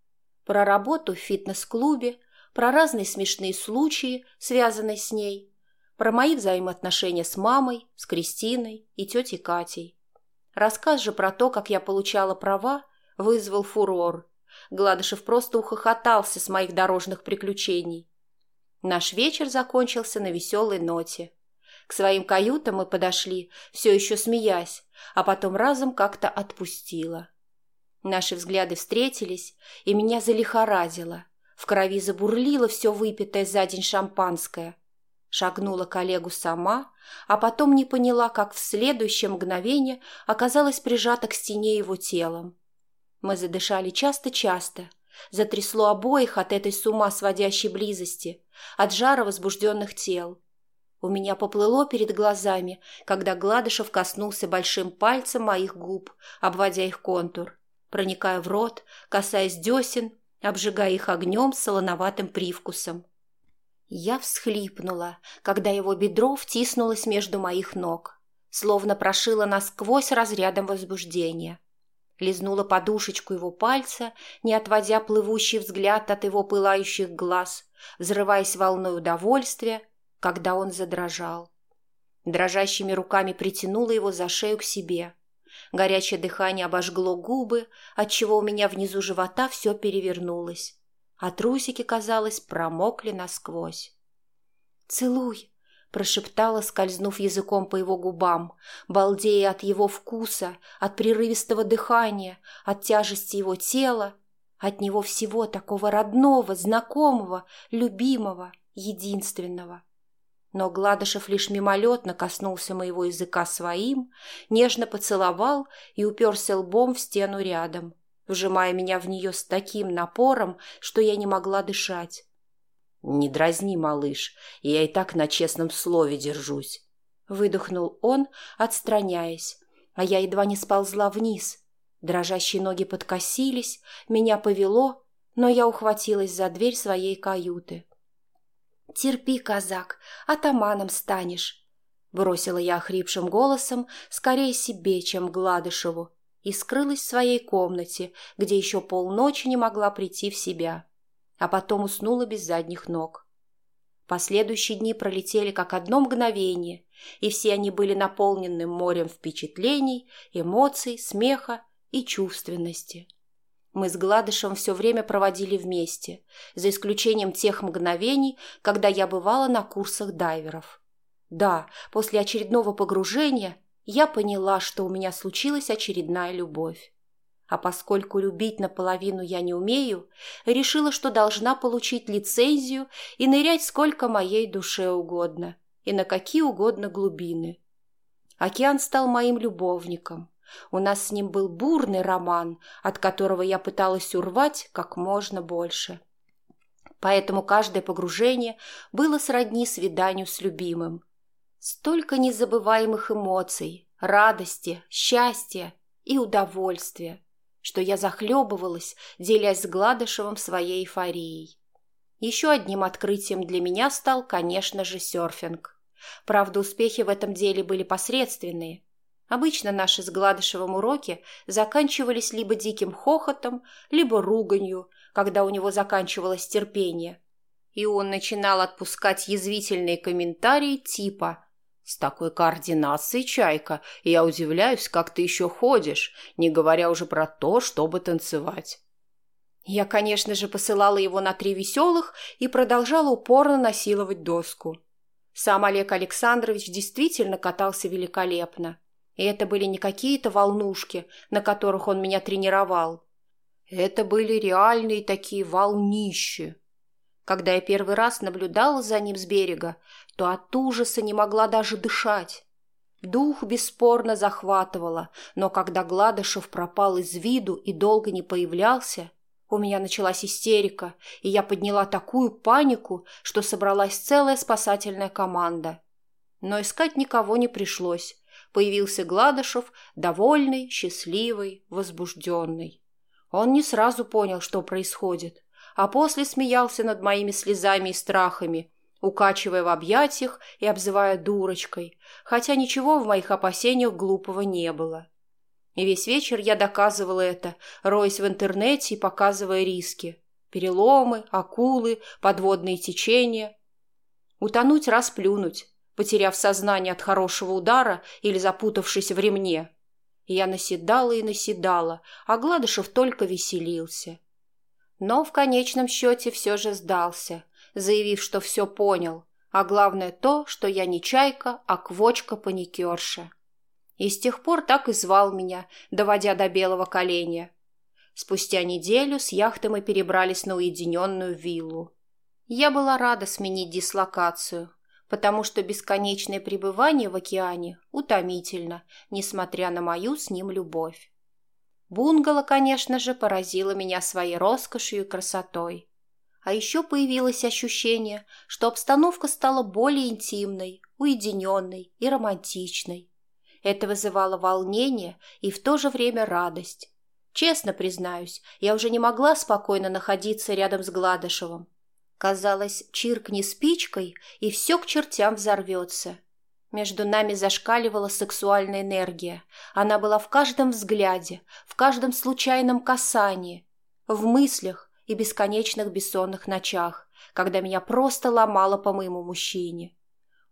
про работу в фитнес-клубе, про разные смешные случаи, связанные с ней, про мои взаимоотношения с мамой, с Кристиной и тетей Катей. Рассказ же про то, как я получала права, вызвал фурор. Гладышев просто ухохотался с моих дорожных приключений. Наш вечер закончился на веселой ноте. К своим каютам мы подошли, все еще смеясь, а потом разом как-то отпустила. Наши взгляды встретились, и меня залихорадило. В крови забурлило все выпитое за день шампанское. Шагнула коллегу сама, а потом не поняла, как в следующее мгновение оказалась прижата к стене его телом. Мы задышали часто-часто. Затрясло обоих от этой с ума сводящей близости, от жара возбужденных тел. У меня поплыло перед глазами, когда Гладышев коснулся большим пальцем моих губ, обводя их контур проникая в рот, касаясь десен, обжигая их огнем с солоноватым привкусом. Я всхлипнула, когда его бедро втиснулось между моих ног, словно прошило насквозь разрядом возбуждения. Лизнула подушечку его пальца, не отводя плывущий взгляд от его пылающих глаз, взрываясь волной удовольствия, когда он задрожал. Дрожащими руками притянула его за шею к себе, Горячее дыхание обожгло губы, отчего у меня внизу живота все перевернулось, а трусики, казалось, промокли насквозь. «Целуй!» — прошептала, скользнув языком по его губам, балдея от его вкуса, от прерывистого дыхания, от тяжести его тела, От него всего такого родного, знакомого, любимого, единственного. Но Гладышев лишь мимолетно коснулся моего языка своим, нежно поцеловал и уперся лбом в стену рядом, вжимая меня в нее с таким напором, что я не могла дышать. «Не дразни, малыш, я и так на честном слове держусь», — выдохнул он, отстраняясь, а я едва не сползла вниз. Дрожащие ноги подкосились, меня повело, но я ухватилась за дверь своей каюты. «Терпи, казак, атаманом станешь», — бросила я охрипшим голосом, скорее себе, чем Гладышеву, и скрылась в своей комнате, где еще полночи не могла прийти в себя, а потом уснула без задних ног. Последующие дни пролетели как одно мгновение, и все они были наполнены морем впечатлений, эмоций, смеха и чувственности. Мы с Гладышем все время проводили вместе, за исключением тех мгновений, когда я бывала на курсах дайверов. Да, после очередного погружения я поняла, что у меня случилась очередная любовь. А поскольку любить наполовину я не умею, решила, что должна получить лицензию и нырять сколько моей душе угодно и на какие угодно глубины. Океан стал моим любовником, у нас с ним был бурный роман, от которого я пыталась урвать как можно больше. Поэтому каждое погружение было сродни свиданию с любимым. Столько незабываемых эмоций, радости, счастья и удовольствия, что я захлебывалась, делясь с Гладышевым своей эйфорией. Еще одним открытием для меня стал, конечно же, серфинг. Правда, успехи в этом деле были посредственные – Обычно наши с Гладышевым уроки заканчивались либо диким хохотом, либо руганью, когда у него заканчивалось терпение. И он начинал отпускать язвительные комментарии типа «С такой координацией, Чайка, я удивляюсь, как ты еще ходишь, не говоря уже про то, чтобы танцевать». Я, конечно же, посылала его на три веселых и продолжала упорно насиловать доску. Сам Олег Александрович действительно катался великолепно. И это были не какие-то волнушки, на которых он меня тренировал. Это были реальные такие волнищи. Когда я первый раз наблюдала за ним с берега, то от ужаса не могла даже дышать. Дух бесспорно захватывало, но когда Гладышев пропал из виду и долго не появлялся, у меня началась истерика, и я подняла такую панику, что собралась целая спасательная команда. Но искать никого не пришлось появился Гладышев, довольный, счастливый, возбужденный. Он не сразу понял, что происходит, а после смеялся над моими слезами и страхами, укачивая в объятиях и обзывая дурочкой, хотя ничего в моих опасениях глупого не было. И весь вечер я доказывала это, роясь в интернете и показывая риски. Переломы, акулы, подводные течения. Утонуть, расплюнуть, потеряв сознание от хорошего удара или запутавшись в ремне. Я наседала и наседала, а Гладышев только веселился. Но в конечном счете все же сдался, заявив, что все понял, а главное то, что я не чайка, а квочка-паникерша. И с тех пор так и звал меня, доводя до белого коленя. Спустя неделю с яхты мы перебрались на уединенную виллу. Я была рада сменить дислокацию, потому что бесконечное пребывание в океане утомительно, несмотря на мою с ним любовь. Бунгало, конечно же, поразило меня своей роскошью и красотой. А еще появилось ощущение, что обстановка стала более интимной, уединенной и романтичной. Это вызывало волнение и в то же время радость. Честно признаюсь, я уже не могла спокойно находиться рядом с Гладышевым. Казалось, чиркни спичкой, и все к чертям взорвется. Между нами зашкаливала сексуальная энергия. Она была в каждом взгляде, в каждом случайном касании, в мыслях и бесконечных бессонных ночах, когда меня просто ломало по моему мужчине.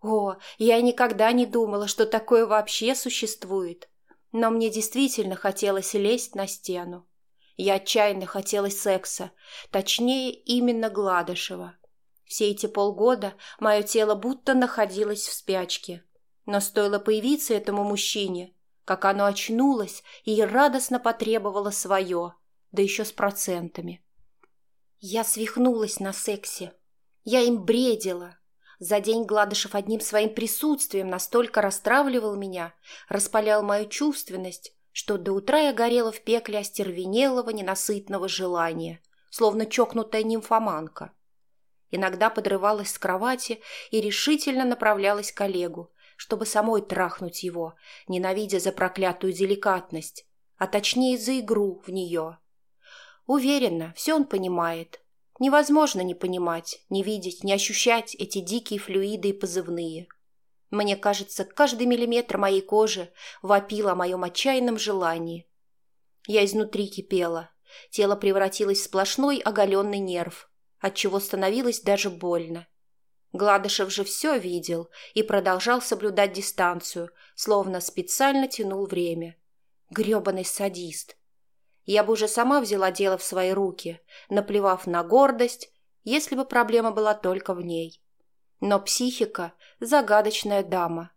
О, я никогда не думала, что такое вообще существует. Но мне действительно хотелось лезть на стену. Я отчаянно хотела секса, точнее, именно Гладышева. Все эти полгода мое тело будто находилось в спячке. Но стоило появиться этому мужчине, как оно очнулось и радостно потребовало свое, да еще с процентами. Я свихнулась на сексе. Я им бредила. За день Гладышев одним своим присутствием настолько расстравливал меня, распалял мою чувственность, что до утра я горела в пекле остервенелого, ненасытного желания, словно чокнутая нимфоманка. Иногда подрывалась с кровати и решительно направлялась к Олегу, чтобы самой трахнуть его, ненавидя за проклятую деликатность, а точнее за игру в нее. Уверена, все он понимает. Невозможно не понимать, не видеть, не ощущать эти дикие флюиды и позывные. Мне кажется, каждый миллиметр моей кожи вопил о моем отчаянном желании. Я изнутри кипела, тело превратилось в сплошной оголенный нерв, отчего становилось даже больно. Гладышев же все видел и продолжал соблюдать дистанцию, словно специально тянул время. Гребаный садист. Я бы уже сама взяла дело в свои руки, наплевав на гордость, если бы проблема была только в ней. Но психика – загадочная дама.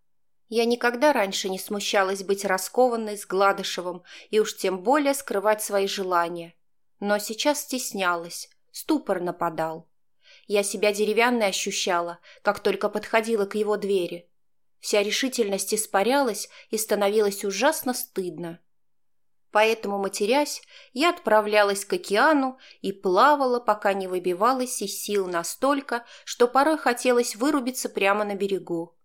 Я никогда раньше не смущалась быть раскованной с Гладышевым и уж тем более скрывать свои желания. Но сейчас стеснялась, ступор нападал. Я себя деревянной ощущала, как только подходила к его двери. Вся решительность испарялась и становилось ужасно стыдно. Поэтому, матерясь, я отправлялась к океану и плавала, пока не выбивалась из сил настолько, что порой хотелось вырубиться прямо на берегу.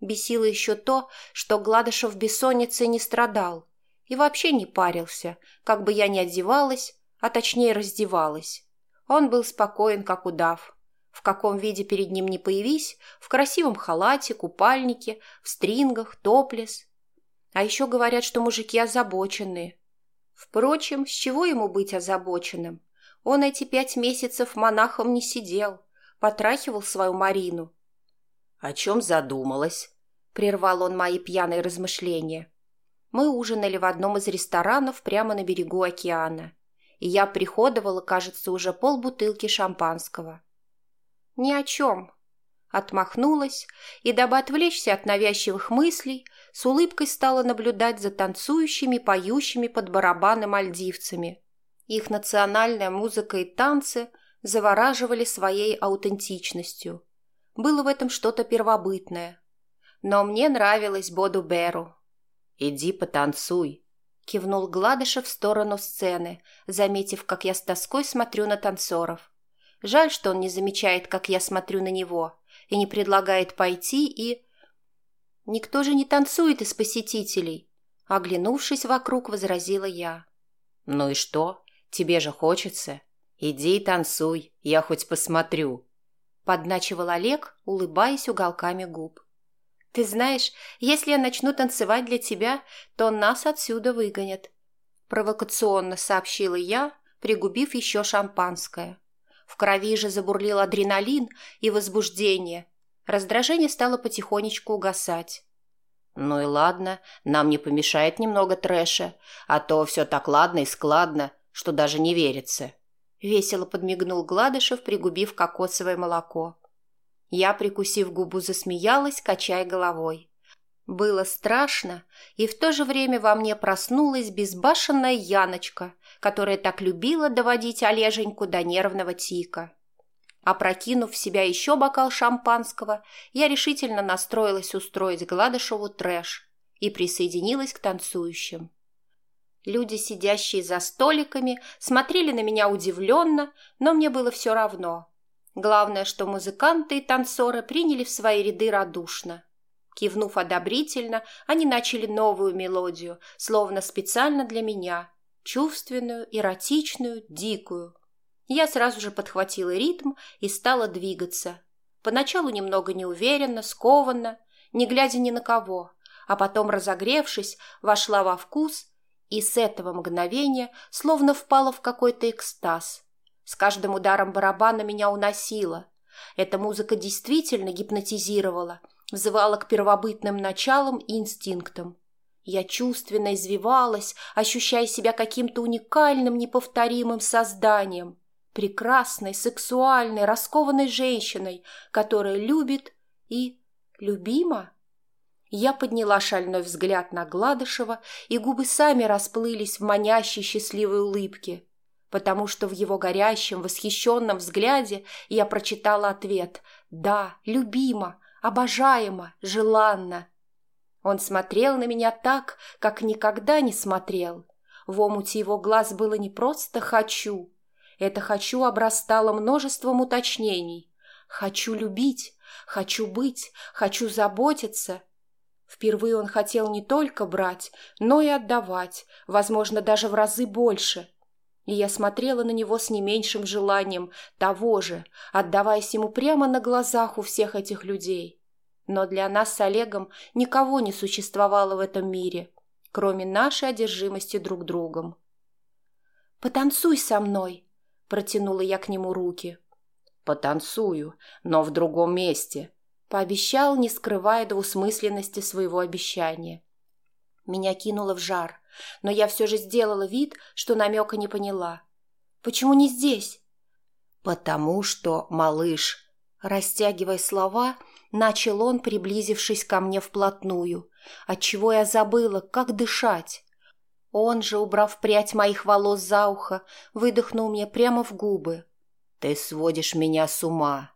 Бесило еще то, что Гладышев бессонницей не страдал и вообще не парился, как бы я ни одевалась, а точнее раздевалась. Он был спокоен, как удав. В каком виде перед ним не появись, в красивом халате, купальнике, в стрингах, топлес. А еще говорят, что мужики озабоченные. Впрочем, с чего ему быть озабоченным? Он эти пять месяцев монахом не сидел, потрахивал свою Марину. — О чем задумалась? — прервал он мои пьяные размышления. Мы ужинали в одном из ресторанов прямо на берегу океана, и я приходовала, кажется, уже полбутылки шампанского. «Ни о чем», Отмахнулась и, дабы отвлечься от навязчивых мыслей, с улыбкой стала наблюдать за танцующими, поющими под барабаны мальдивцами. Их национальная музыка и танцы завораживали своей аутентичностью. Было в этом что-то первобытное. Но мне нравилось Боду Беру. «Иди потанцуй», — кивнул Гладышев в сторону сцены, заметив, как я с тоской смотрю на танцоров. Жаль, что он не замечает, как я смотрю на него, и не предлагает пойти и... Никто же не танцует из посетителей. Оглянувшись вокруг, возразила я. Ну и что? Тебе же хочется. Иди и танцуй, я хоть посмотрю. Подначивал Олег, улыбаясь уголками губ. Ты знаешь, если я начну танцевать для тебя, то нас отсюда выгонят. Провокационно сообщила я, пригубив еще шампанское. В крови же забурлил адреналин и возбуждение. Раздражение стало потихонечку угасать. «Ну и ладно, нам не помешает немного трэша, а то все так ладно и складно, что даже не верится». Весело подмигнул Гладышев, пригубив кокосовое молоко. Я, прикусив губу, засмеялась, качая головой. Было страшно, и в то же время во мне проснулась безбашенная Яночка, которая так любила доводить Олеженьку до нервного тика. Опрокинув в себя еще бокал шампанского, я решительно настроилась устроить Гладышеву трэш и присоединилась к танцующим. Люди, сидящие за столиками, смотрели на меня удивленно, но мне было все равно. Главное, что музыканты и танцоры приняли в свои ряды радушно. Кивнув одобрительно, они начали новую мелодию, словно специально для меня, чувственную, эротичную, дикую. Я сразу же подхватила ритм и стала двигаться. Поначалу немного неуверенно, скованно, не глядя ни на кого, а потом, разогревшись, вошла во вкус и с этого мгновения словно впала в какой-то экстаз. С каждым ударом барабана меня уносило. Эта музыка действительно гипнотизировала – взывала к первобытным началам и инстинктам. Я чувственно извивалась, ощущая себя каким-то уникальным, неповторимым созданием, прекрасной, сексуальной, раскованной женщиной, которая любит и любима. Я подняла шальной взгляд на Гладышева, и губы сами расплылись в манящей счастливой улыбке. потому что в его горящем, восхищенном взгляде я прочитала ответ «Да, любима, обожаема, желанна». Он смотрел на меня так, как никогда не смотрел. В омуте его глаз было не просто «хочу». Это «хочу» обрастало множеством уточнений. «Хочу любить», «хочу быть», «хочу заботиться». Впервые он хотел не только брать, но и отдавать, возможно, даже в разы больше – и я смотрела на него с не меньшим желанием того же, отдаваясь ему прямо на глазах у всех этих людей. Но для нас с Олегом никого не существовало в этом мире, кроме нашей одержимости друг другом. «Потанцуй со мной!» – протянула я к нему руки. «Потанцую, но в другом месте», – пообещал, не скрывая двусмысленности своего обещания. Меня кинуло в жар но я все же сделала вид, что намека не поняла. «Почему не здесь?» «Потому что, малыш...» Растягивая слова, начал он, приблизившись ко мне вплотную, отчего я забыла, как дышать. Он же, убрав прядь моих волос за ухо, выдохнул мне прямо в губы. «Ты сводишь меня с ума,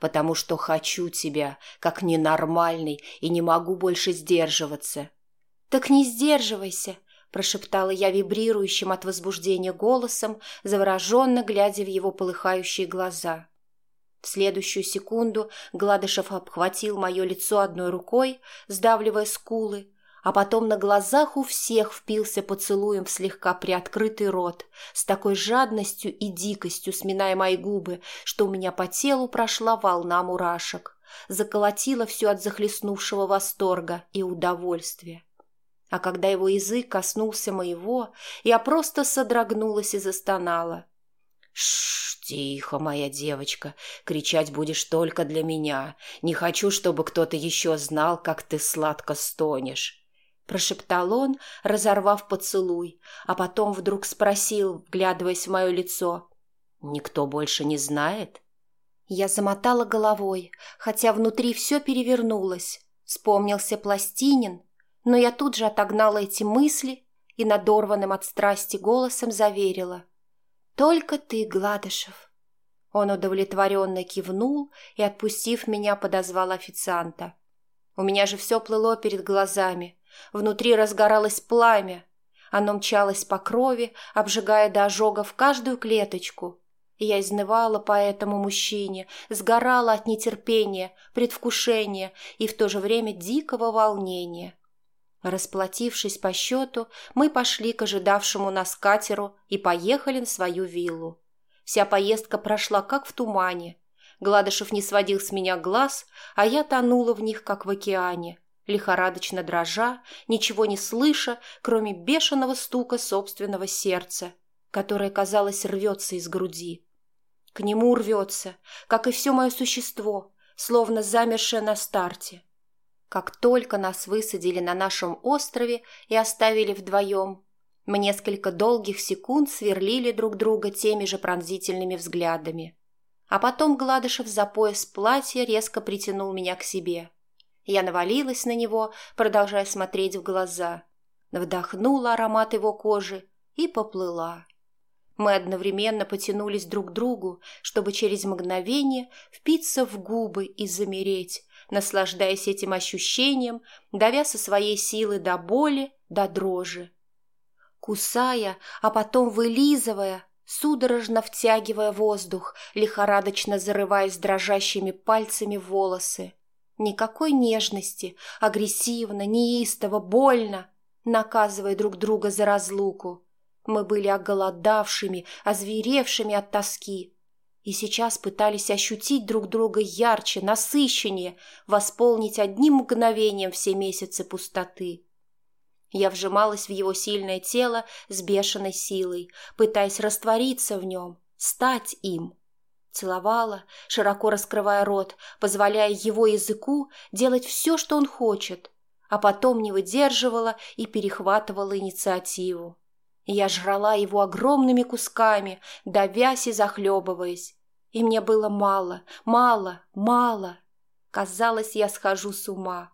потому что хочу тебя, как ненормальный, и не могу больше сдерживаться». «Так не сдерживайся, прошептала я вибрирующим от возбуждения голосом, завороженно глядя в его полыхающие глаза. В следующую секунду Гладышев обхватил мое лицо одной рукой, сдавливая скулы, а потом на глазах у всех впился поцелуем в слегка приоткрытый рот, с такой жадностью и дикостью сминая мои губы, что у меня по телу прошла волна мурашек, заколотила все от захлестнувшего восторга и удовольствия. А когда его язык коснулся моего, я просто содрогнулась и застонала. «Шш, тихо, моя девочка, кричать будешь только для меня. Не хочу, чтобы кто-то еще знал, как ты сладко стонешь». Прошептал он, разорвав поцелуй, а потом вдруг спросил, вглядываясь в мое лицо. «Никто больше не знает?» Я замотала головой, хотя внутри все перевернулось. Вспомнился Пластинин, но я тут же отогнала эти мысли и надорванным от страсти голосом заверила. «Только ты, Гладышев». Он удовлетворенно кивнул и, отпустив меня, подозвал официанта. У меня же все плыло перед глазами. Внутри разгоралось пламя. Оно мчалось по крови, обжигая до ожогов каждую клеточку. Я изнывала по этому мужчине, сгорала от нетерпения, предвкушения и в то же время дикого волнения. Расплатившись по счету, мы пошли к ожидавшему нас катеру и поехали на свою виллу. Вся поездка прошла как в тумане. Гладышев не сводил с меня глаз, а я тонула в них, как в океане, лихорадочно дрожа, ничего не слыша, кроме бешеного стука собственного сердца, которое, казалось, рвется из груди. К нему рвется, как и все мое существо, словно замершее на старте. Как только нас высадили на нашем острове и оставили вдвоем, мы несколько долгих секунд сверлили друг друга теми же пронзительными взглядами. А потом Гладышев за пояс платья резко притянул меня к себе. Я навалилась на него, продолжая смотреть в глаза. Вдохнула аромат его кожи и поплыла. Мы одновременно потянулись друг к другу, чтобы через мгновение впиться в губы и замереть, наслаждаясь этим ощущением, давя со своей силы до боли, до дрожи. Кусая, а потом вылизывая, судорожно втягивая воздух, лихорадочно зарываясь дрожащими пальцами в волосы. Никакой нежности, агрессивно, неистово, больно, наказывая друг друга за разлуку. Мы были оголодавшими, озверевшими от тоски, и сейчас пытались ощутить друг друга ярче, насыщеннее, восполнить одним мгновением все месяцы пустоты. Я вжималась в его сильное тело с бешеной силой, пытаясь раствориться в нем, стать им. Целовала, широко раскрывая рот, позволяя его языку делать все, что он хочет, а потом не выдерживала и перехватывала инициативу. Я жрала его огромными кусками, давясь и захлебываясь. И мне было мало, мало, мало. Казалось, я схожу с ума.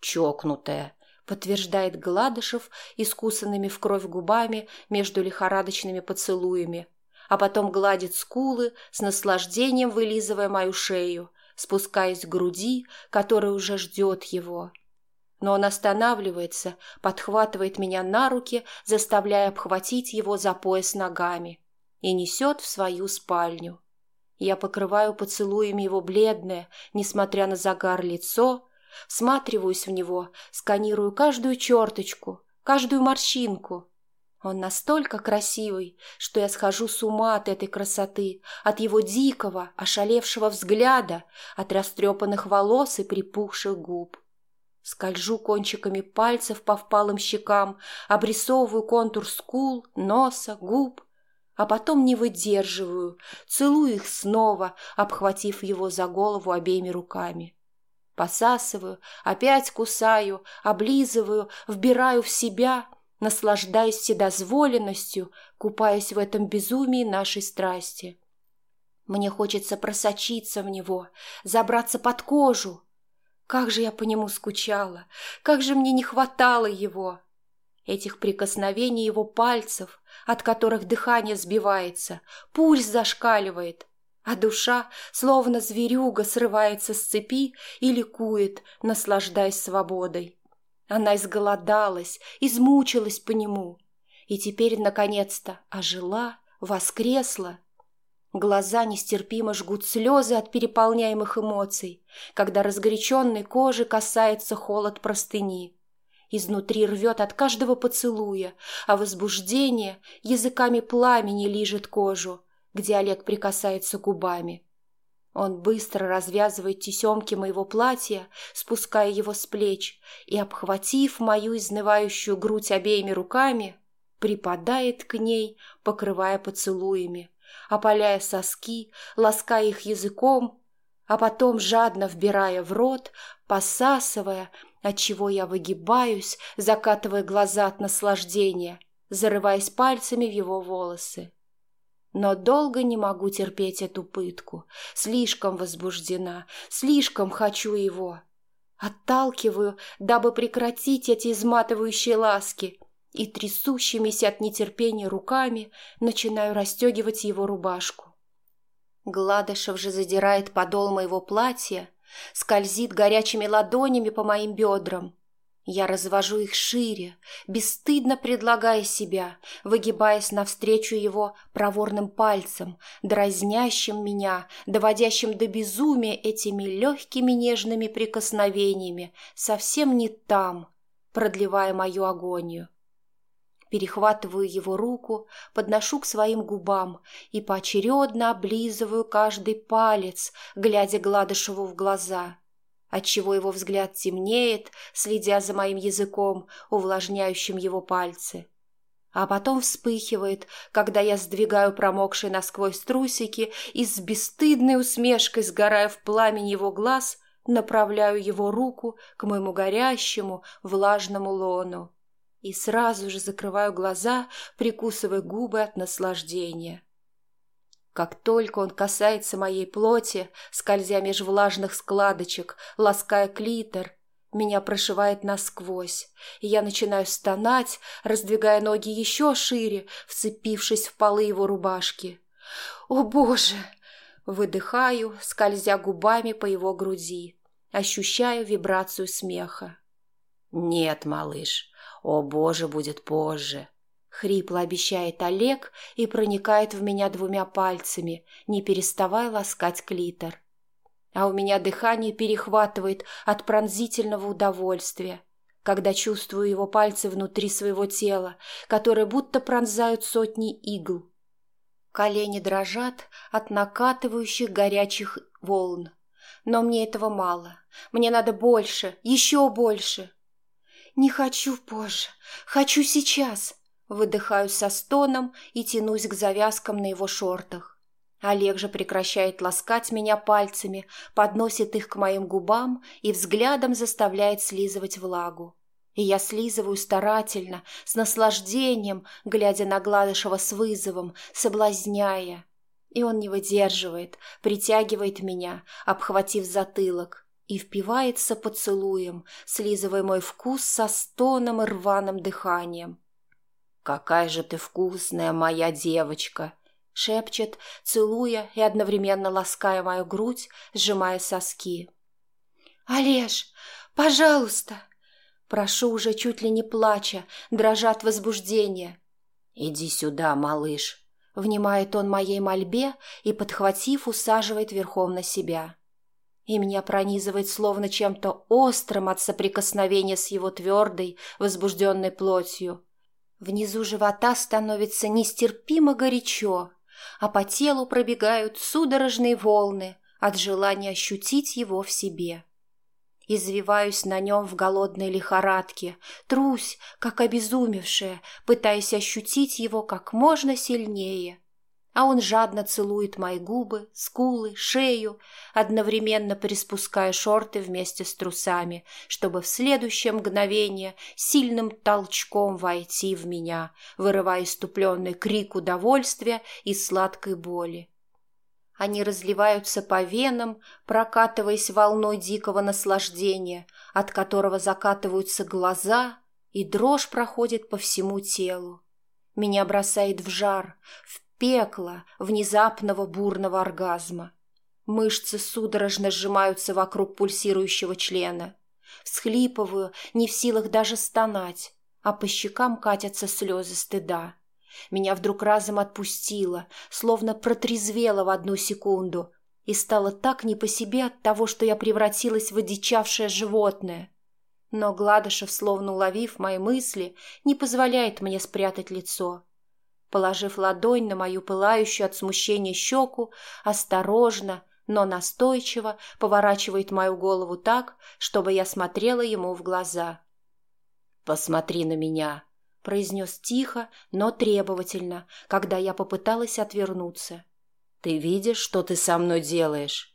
«Чокнутая», подтверждает Гладышев искусанными в кровь губами между лихорадочными поцелуями, а потом гладит скулы, с наслаждением вылизывая мою шею, спускаясь к груди, которая уже ждет его. Но он останавливается, подхватывает меня на руки, заставляя обхватить его за пояс ногами, и несет в свою спальню. Я покрываю поцелуями его бледное, несмотря на загар, лицо, всматриваюсь в него, сканирую каждую черточку, каждую морщинку. Он настолько красивый, что я схожу с ума от этой красоты, от его дикого, ошалевшего взгляда, от растрепанных волос и припухших губ. Скольжу кончиками пальцев по впалым щекам, обрисовываю контур скул, носа, губ, а потом не выдерживаю, целую их снова, обхватив его за голову обеими руками. Посасываю, опять кусаю, облизываю, вбираю в себя, наслаждаясь вседозволенностью, купаясь в этом безумии нашей страсти. Мне хочется просочиться в него, забраться под кожу. Как же я по нему скучала, как же мне не хватало его этих прикосновений его пальцев, от которых дыхание сбивается, пульс зашкаливает, а душа, словно зверюга, срывается с цепи и ликует, наслаждаясь свободой. Она изголодалась, измучилась по нему, и теперь, наконец-то, ожила, воскресла. Глаза нестерпимо жгут слезы от переполняемых эмоций, когда разгоряченной кожи касается холод простыни. Изнутри рвет от каждого поцелуя, а возбуждение языками пламени лижет кожу, где Олег прикасается губами. Он быстро развязывает тесемки моего платья, спуская его с плеч, и, обхватив мою изнывающую грудь обеими руками, припадает к ней, покрывая поцелуями, опаляя соски, лаская их языком, а потом жадно вбирая в рот, посасывая, отчего я выгибаюсь, закатывая глаза от наслаждения, зарываясь пальцами в его волосы. Но долго не могу терпеть эту пытку. Слишком возбуждена, слишком хочу его. Отталкиваю, дабы прекратить эти изматывающие ласки, и трясущимися от нетерпения руками начинаю расстегивать его рубашку. Гладышев же задирает подол моего платья, скользит горячими ладонями по моим бедрам. Я развожу их шире, бесстыдно предлагая себя, выгибаясь навстречу его проворным пальцем, дразнящим меня, доводящим до безумия этими легкими нежными прикосновениями, совсем не там, продлевая мою агонию. Перехватываю его руку, подношу к своим губам и поочередно облизываю каждый палец, глядя Гладышеву в глаза, отчего его взгляд темнеет, следя за моим языком, увлажняющим его пальцы. А потом вспыхивает, когда я сдвигаю промокшие насквозь трусики и с бесстыдной усмешкой, сгорая в пламени его глаз, направляю его руку к моему горящему, влажному лону и сразу же закрываю глаза, прикусывая губы от наслаждения. Как только он касается моей плоти, скользя меж влажных складочек, лаская клитор, меня прошивает насквозь, и я начинаю стонать, раздвигая ноги еще шире, вцепившись в полы его рубашки. «О, Боже!» Выдыхаю, скользя губами по его груди, ощущая вибрацию смеха. «Нет, малыш, «О, Боже, будет позже!» Хрипло обещает Олег и проникает в меня двумя пальцами, не переставая ласкать клитор. А у меня дыхание перехватывает от пронзительного удовольствия, когда чувствую его пальцы внутри своего тела, которые будто пронзают сотни игл. Колени дрожат от накатывающих горячих волн. Но мне этого мало. Мне надо больше, еще больше. «Не хочу позже, хочу сейчас!» Выдыхаю со стоном и тянусь к завязкам на его шортах. Олег же прекращает ласкать меня пальцами, подносит их к моим губам и взглядом заставляет слизывать влагу. И я слизываю старательно, с наслаждением, глядя на Гладышева с вызовом, соблазняя. И он не выдерживает, притягивает меня, обхватив затылок, и впивается поцелуем, слизывая мой вкус со стоном и рваным дыханием. «Какая же ты вкусная, моя девочка!» — шепчет, целуя и одновременно лаская мою грудь, сжимая соски. «Олеж, пожалуйста!» Прошу уже чуть ли не плача, дрожа от возбуждения. «Иди сюда, малыш!» Внимает он моей мольбе и, подхватив, усаживает верхом на себя и меня пронизывает словно чем-то острым от соприкосновения с его твердой, возбужденной плотью. Внизу живота становится нестерпимо горячо, а по телу пробегают судорожные волны от желания ощутить его в себе. Извиваюсь на нем в голодной лихорадке, трусь, как обезумевшая, пытаясь ощутить его как можно сильнее а он жадно целует мои губы, скулы, шею, одновременно приспуская шорты вместе с трусами, чтобы в следующее мгновение сильным толчком войти в меня, вырывая иступленный крик удовольствия и сладкой боли. Они разливаются по венам, прокатываясь волной дикого наслаждения, от которого закатываются глаза, и дрожь проходит по всему телу. Меня бросает в жар, в пекло внезапного бурного оргазма. Мышцы судорожно сжимаются вокруг пульсирующего члена. Всхлипываю, не в силах даже стонать, а по щекам катятся слезы стыда. Меня вдруг разом отпустило, словно протрезвело в одну секунду, и стало так не по себе от того, что я превратилась в одичавшее животное. Но Гладышев, словно уловив мои мысли, не позволяет мне спрятать лицо. Положив ладонь на мою пылающую от смущения щеку, осторожно, но настойчиво поворачивает мою голову так, чтобы я смотрела ему в глаза. «Посмотри на меня», — произнес тихо, но требовательно, когда я попыталась отвернуться. «Ты видишь, что ты со мной делаешь?»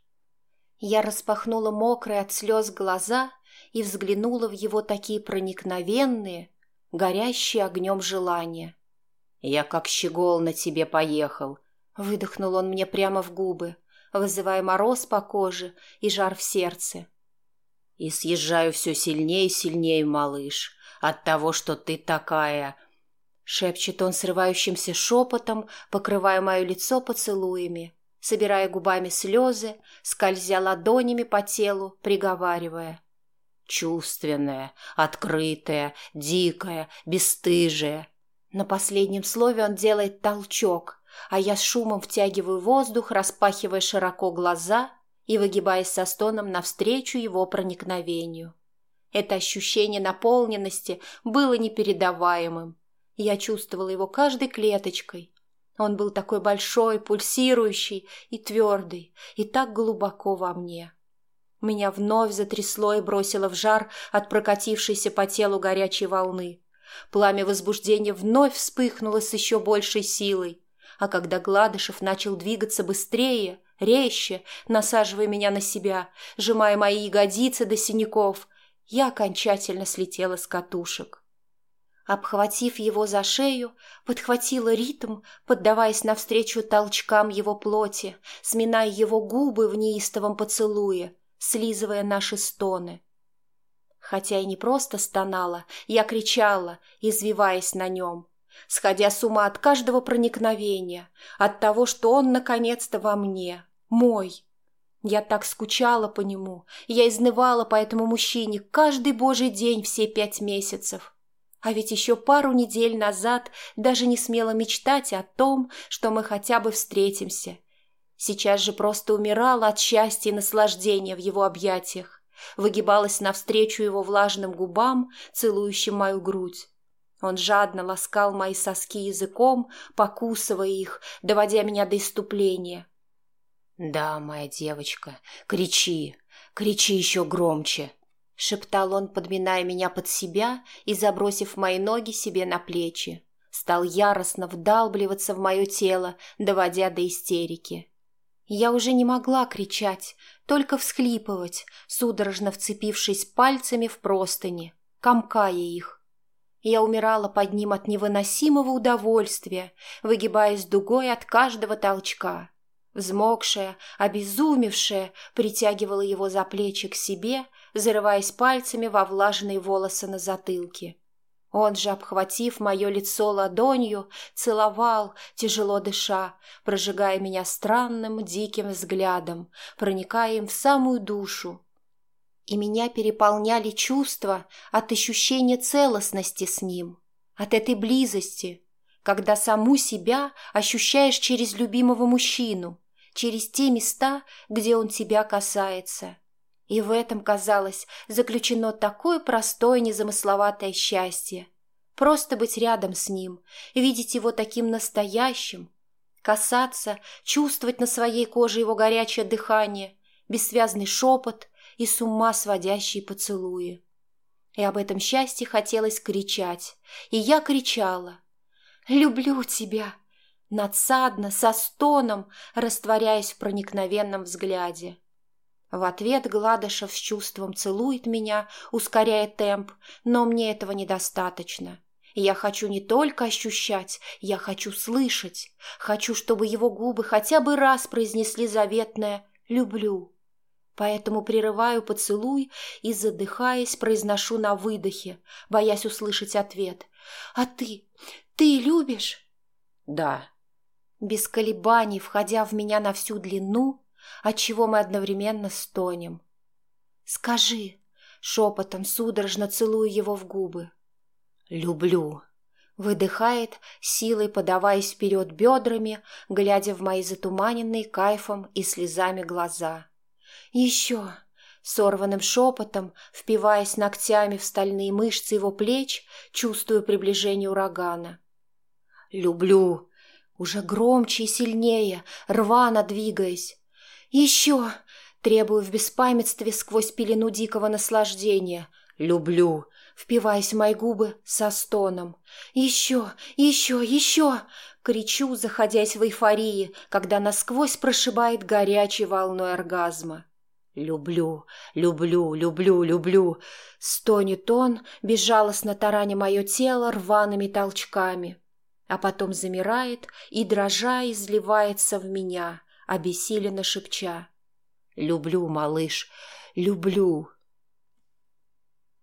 Я распахнула мокрые от слез глаза и взглянула в его такие проникновенные, горящие огнем желания. «Я как щегол на тебе поехал», — выдохнул он мне прямо в губы, вызывая мороз по коже и жар в сердце. «И съезжаю все сильнее и сильнее, малыш, от того, что ты такая...» Шепчет он срывающимся шепотом, покрывая мое лицо поцелуями, собирая губами слезы, скользя ладонями по телу, приговаривая. «Чувственная, открытая, дикая, бесстыжая, на последнем слове он делает толчок, а я с шумом втягиваю воздух, распахивая широко глаза и выгибаясь со стоном навстречу его проникновению. Это ощущение наполненности было непередаваемым. Я чувствовала его каждой клеточкой. Он был такой большой, пульсирующий и твердый, и так глубоко во мне. Меня вновь затрясло и бросило в жар от прокатившейся по телу горячей волны. Пламя возбуждения вновь вспыхнуло с еще большей силой, а когда Гладышев начал двигаться быстрее, резче, насаживая меня на себя, сжимая мои ягодицы до синяков, я окончательно слетела с катушек. Обхватив его за шею, подхватила ритм, поддаваясь навстречу толчкам его плоти, сминая его губы в неистовом поцелуе, слизывая наши стоны. Хотя и не просто стонала, я кричала, извиваясь на нем, сходя с ума от каждого проникновения, от того, что он наконец-то во мне, мой. Я так скучала по нему, я изнывала по этому мужчине каждый божий день все пять месяцев. А ведь еще пару недель назад даже не смела мечтать о том, что мы хотя бы встретимся. Сейчас же просто умирала от счастья и наслаждения в его объятиях выгибалась навстречу его влажным губам, целующим мою грудь. Он жадно ласкал мои соски языком, покусывая их, доводя меня до иступления. «Да, моя девочка, кричи, кричи еще громче!» — шептал он, подминая меня под себя и забросив мои ноги себе на плечи. Стал яростно вдалбливаться в мое тело, доводя до истерики. Я уже не могла кричать, только всхлипывать, судорожно вцепившись пальцами в простыни, комкая их. Я умирала под ним от невыносимого удовольствия, выгибаясь дугой от каждого толчка. Взмокшая, обезумевшая, притягивала его за плечи к себе, зарываясь пальцами во влажные волосы на затылке. Он же, обхватив мое лицо ладонью, целовал, тяжело дыша, прожигая меня странным, диким взглядом, проникая им в самую душу. И меня переполняли чувства от ощущения целостности с ним, от этой близости, когда саму себя ощущаешь через любимого мужчину, через те места, где он тебя касается. И в этом, казалось, заключено такое простое незамысловатое счастье. Просто быть рядом с ним, видеть его таким настоящим, касаться, чувствовать на своей коже его горячее дыхание, бессвязный шепот и с ума сводящие поцелуи. И об этом счастье хотелось кричать, и я кричала. «Люблю тебя!» Надсадно, со стоном, растворяясь в проникновенном взгляде. В ответ Гладышев с чувством целует меня, ускоряя темп, но мне этого недостаточно. Я хочу не только ощущать, я хочу слышать. Хочу, чтобы его губы хотя бы раз произнесли заветное «люблю». Поэтому прерываю поцелуй и, задыхаясь, произношу на выдохе, боясь услышать ответ. «А ты? Ты любишь?» «Да». Без колебаний, входя в меня на всю длину, отчего мы одновременно стонем. «Скажи!» — шепотом судорожно целую его в губы. «Люблю!» — выдыхает, силой подаваясь вперед бедрами, глядя в мои затуманенные кайфом и слезами глаза. «Еще!» — сорванным шепотом, впиваясь ногтями в стальные мышцы его плеч, чувствую приближение урагана. «Люблю!» уже громче и сильнее, рвано двигаясь. «Еще!» — требую в беспамятстве сквозь пелену дикого наслаждения. «Люблю!» — впиваясь в мои губы со стоном. «Еще! Еще! Еще!» — кричу, заходясь в эйфории, когда насквозь прошибает горячей волной оргазма. «Люблю, люблю, люблю, люблю!» Стонет он, безжалостно тараня мое тело рваными толчками. А потом замирает и, дрожа, изливается в меня — обессиленно шепча. «Люблю, малыш, люблю!»